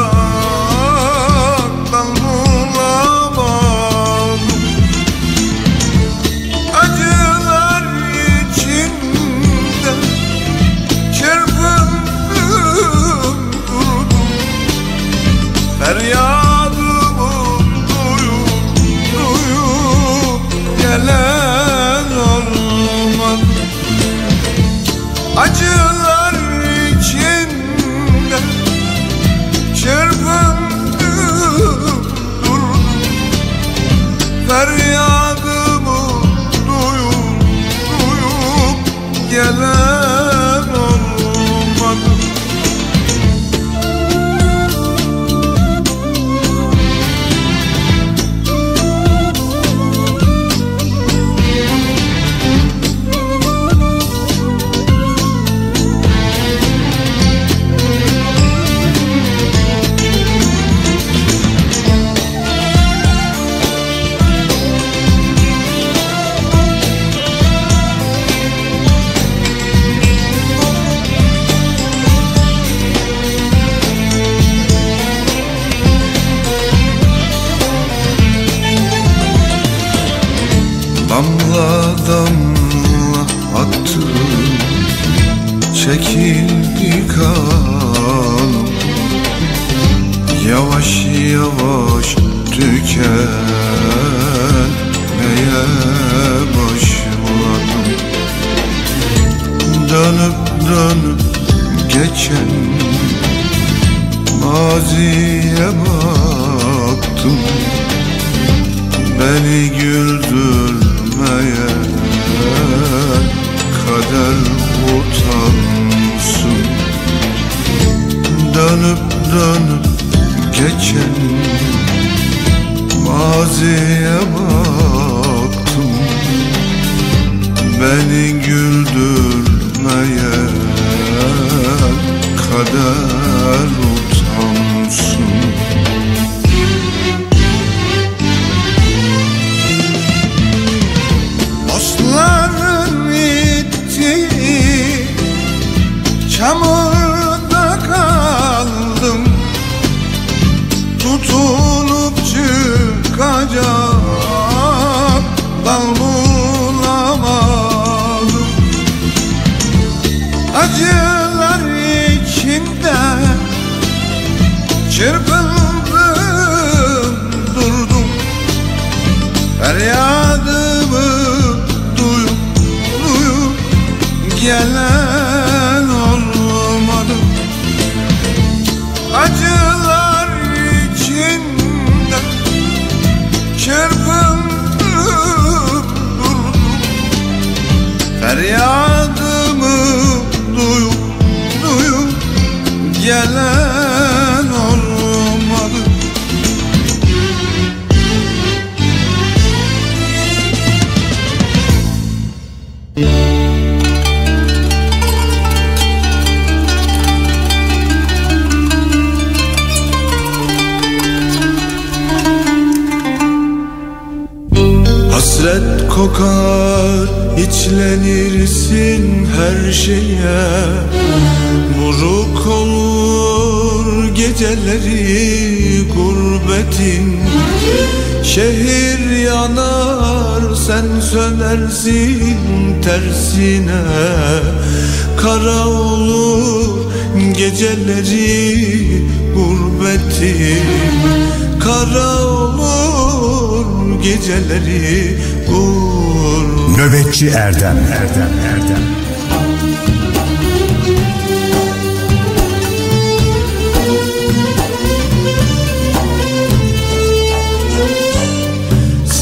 S3: Feryadımı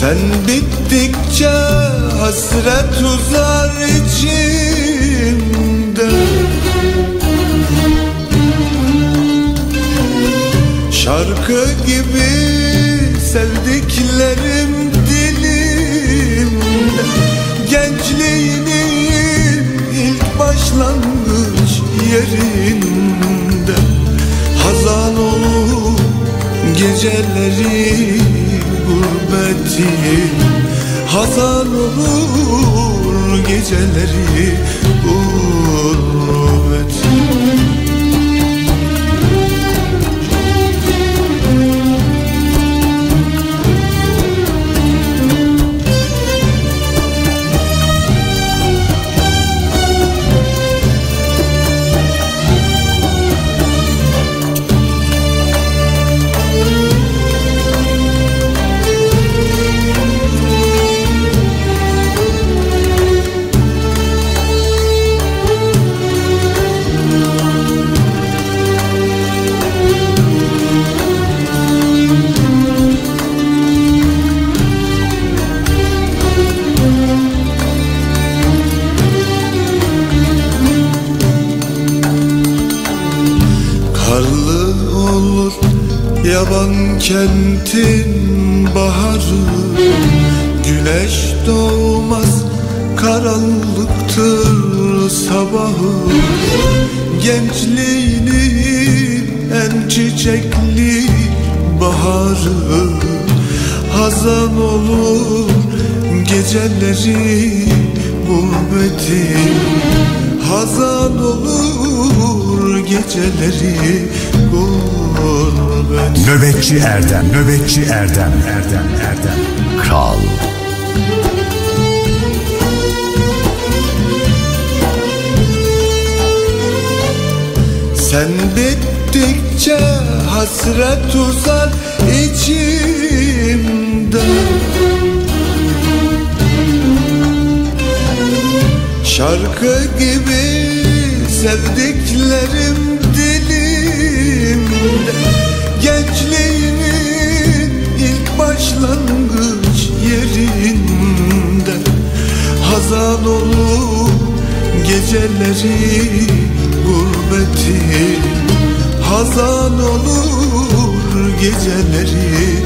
S3: Sen bittikçe hasret uzar içimde. Şarkı gibi sevdiklerim dilimde. Gençliğinin ilk başlangıç yerinde. Hazan olur geceleri gurbetin Hazan olur geceleri gurbetin kentin baharı Güneş doğmaz karanlıktır sabahı. Gençliğinin en çiçekli baharı Hazan olur geceleri gurbetin Hazan olur geceleri
S6: Nöbetçi Erdem Nöbetçi Erdem Erdem Erdem. Kral.
S3: Sen bittikçe hasret uzar içimde. Şarkı gibi sevdiklerim dilimde Gençliğimin ilk başlangıç yerinde Hazan olur geceleri gurbetin Hazan olur geceleri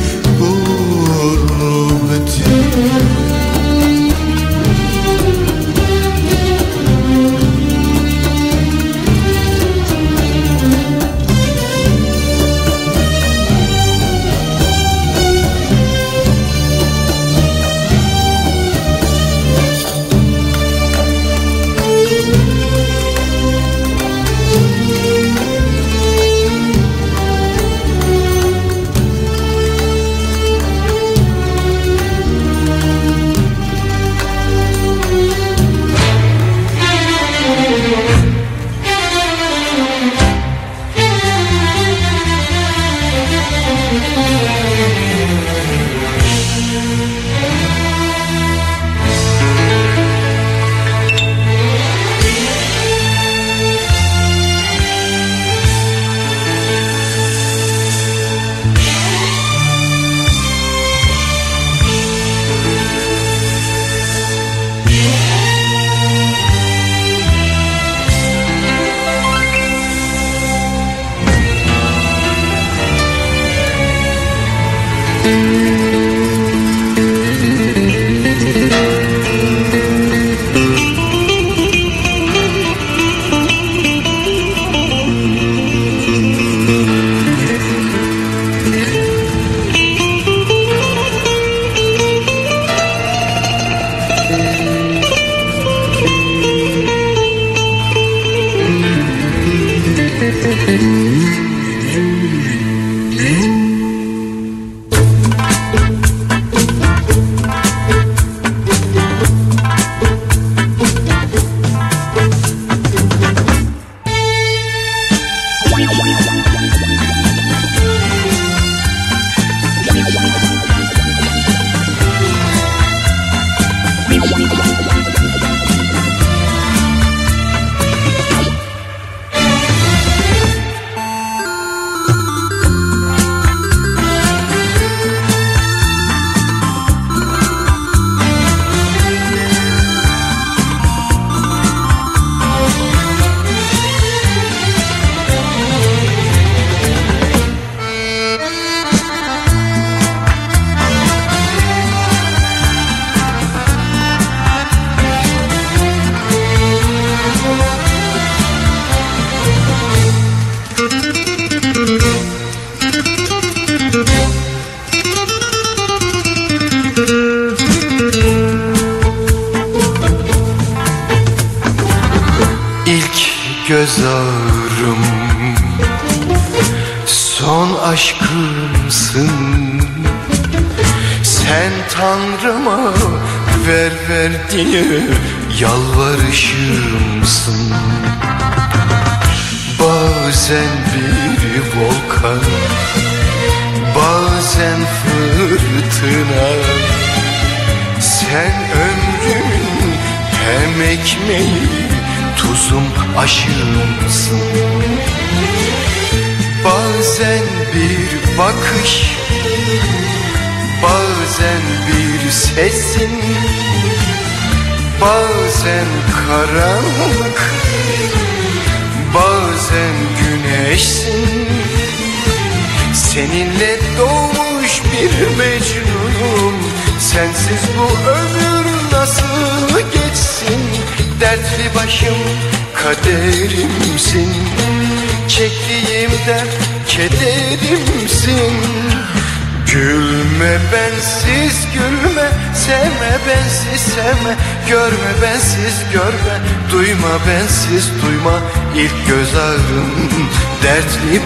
S9: bensiz sevme Görme bensiz görme Duyma bensiz duyma İlk göz ağrım Dertli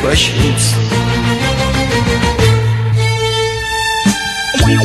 S9: Bir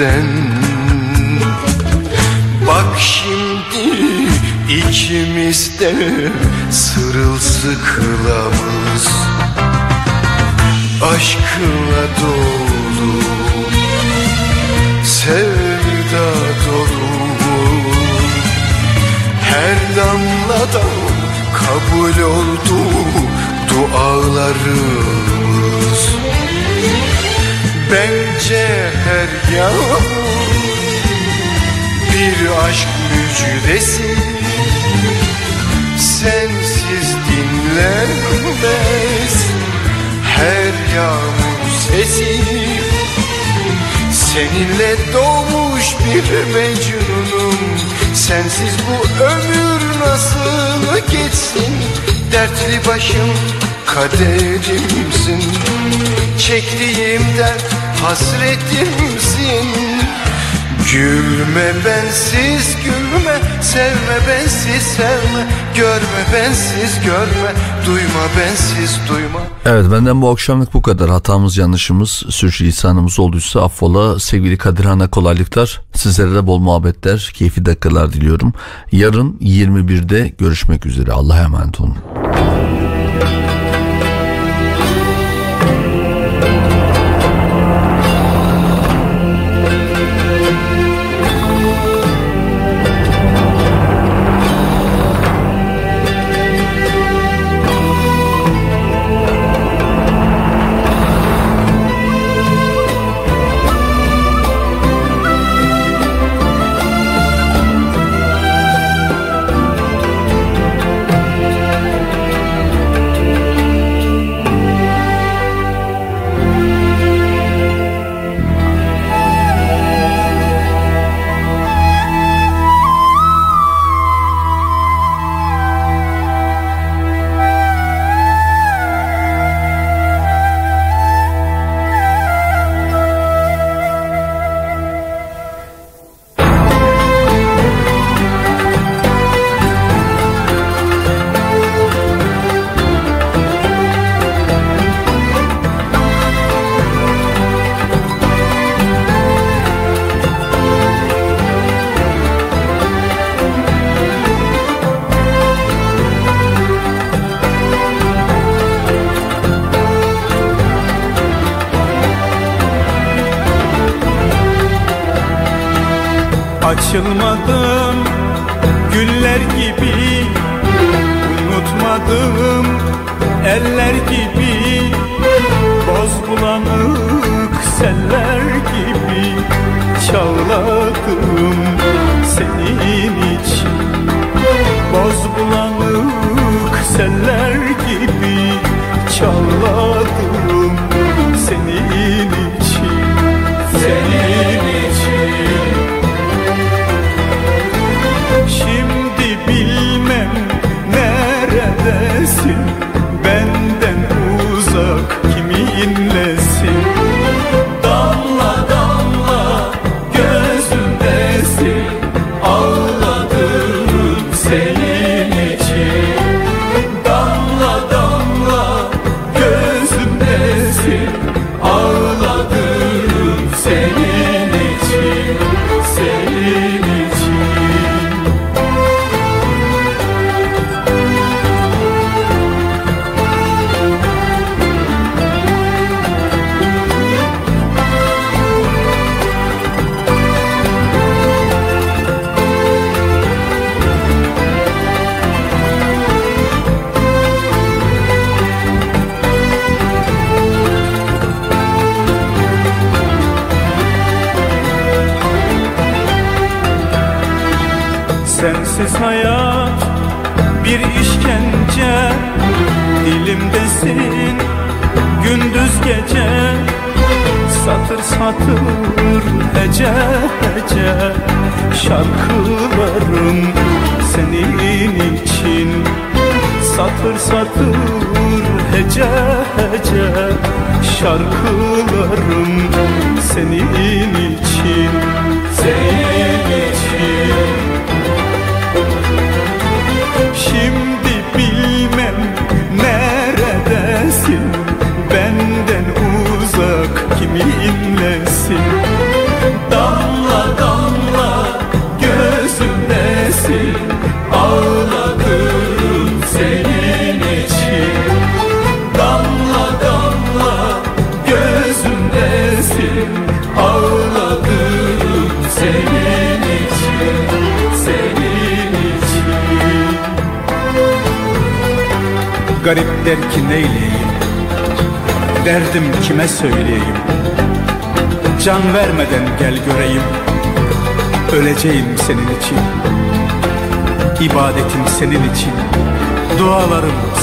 S9: üstümüzden Bak şimdi ikimizde sırılsıklamız. Aşkla dolu sevda dolu. Her damlada kabul oldu dualarımız Bence her yağmur bir aşk müjdesi Sensiz dinlenmez her yağmur sesi. Seninle doğmuş bir mecnunum. Sensiz bu ömür nasıl geçsin? Dertli başım kaderimsin. Çektiğim dert hasretimsin.
S3: Gülme bensiz gülme Sevme bensiz sevme. Görme bensiz görme Duyma bensiz duyma.
S6: Evet benden bu akşamlık bu kadar. Hatamız yanlışımız sürçülisanımız olduysa affola. Sevgili Kadirhan'a kolaylıklar. Sizlere de bol muhabbetler Keyifli dakikalar diliyorum. Yarın 21'de görüşmek üzere. Allah'a emanet olun.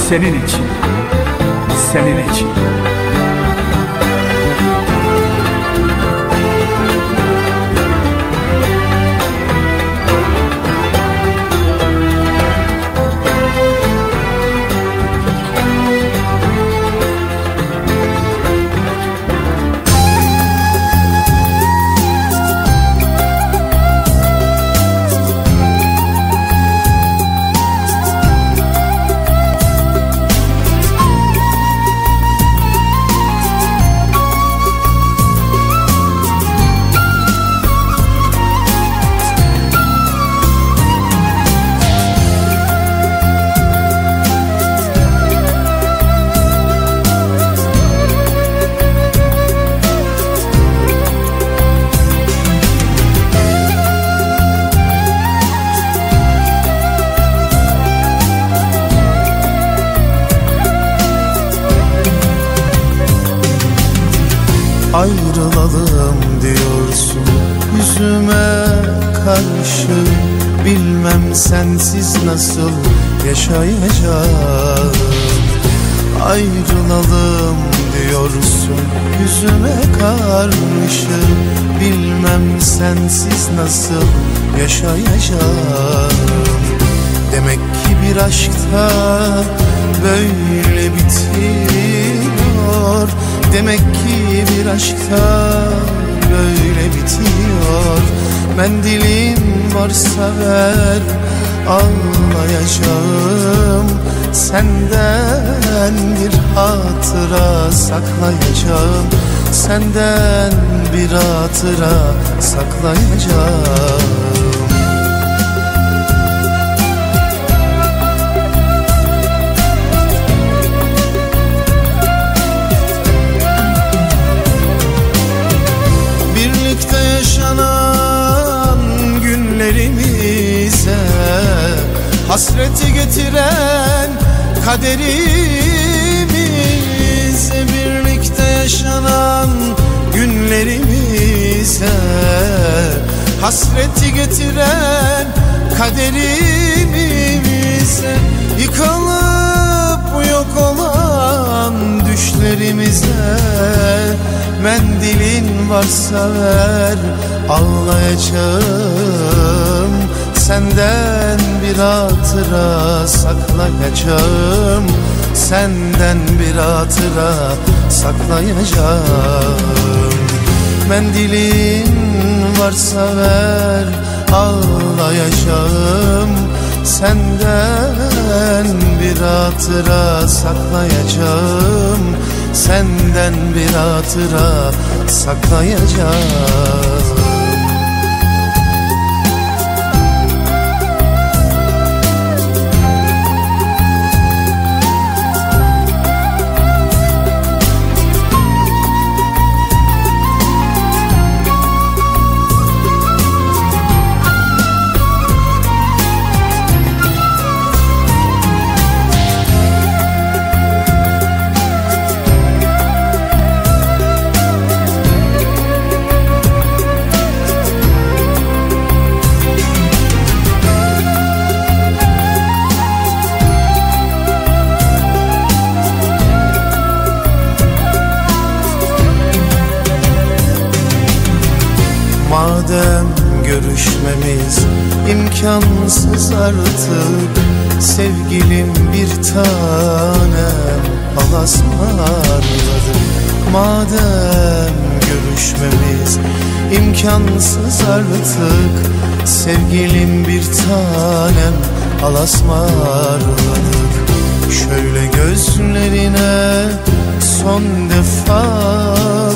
S18: senin için, senin için.
S9: Yaşayacağım Demek ki bir aşkta böyle bitiyor. Demek ki bir aşkta böyle bitiyor. Mendilin varsa ver ağlayacağım Senden bir hatıra saklayacağım. Senden bir hatıra saklayacağım Hasreti getiren kaderimiz Birlikte yaşanan günlerimize Hasreti getiren kaderimiz. Yıkılıp yok olan düşlerimize Mendilin varsa ver ağlayacağım Senden bir hatıra saklayacağım Senden bir hatıra saklayacağım. Mendilin varsa ver ağlayacağım. Senden bir hatıra saklayacağım. Senden bir hatıra saklayacağım Madem görüşmemiz imkansız artık Sevgilim bir tanem alasmarladık. Şöyle gözlerine son defa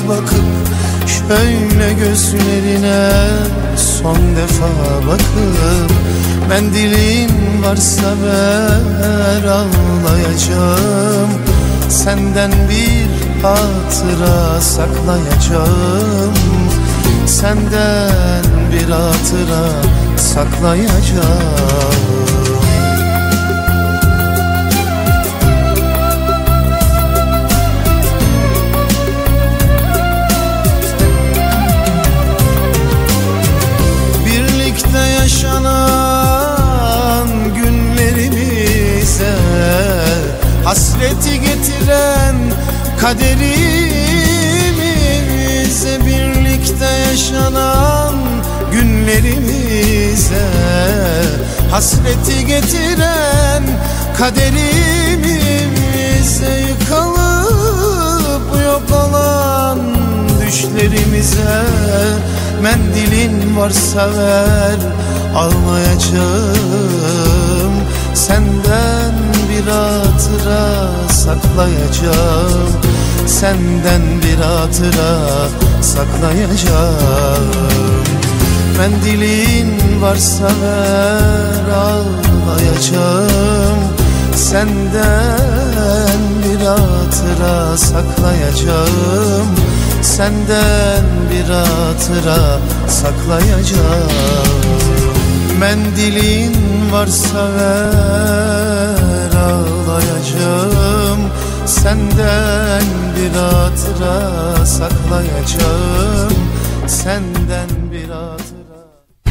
S9: bakıp Şöyle gözlerine son defa bakıp Mendilin varsa ver ağlayacağım. Senden bir hatıra saklayacağım. Senden bir hatıra saklayacağım günlerimize Hasreti getiren kaderimize Yıkılıp yok olan düşlerimize Mendilin varsa ver ağlayacağım. Senden bir hatıra saklayacağım. Senden bir hatıra saklayacağım Mendilin varsa ver ağlayacağım. Senden bir hatıra saklayacağım. Senden bir hatıra saklayacağım. Mendilin varsa ver ağlayacağım. Senden bir hatıra saklayacağım. Senden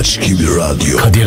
S17: Aç gibi radyo.
S19: Kadir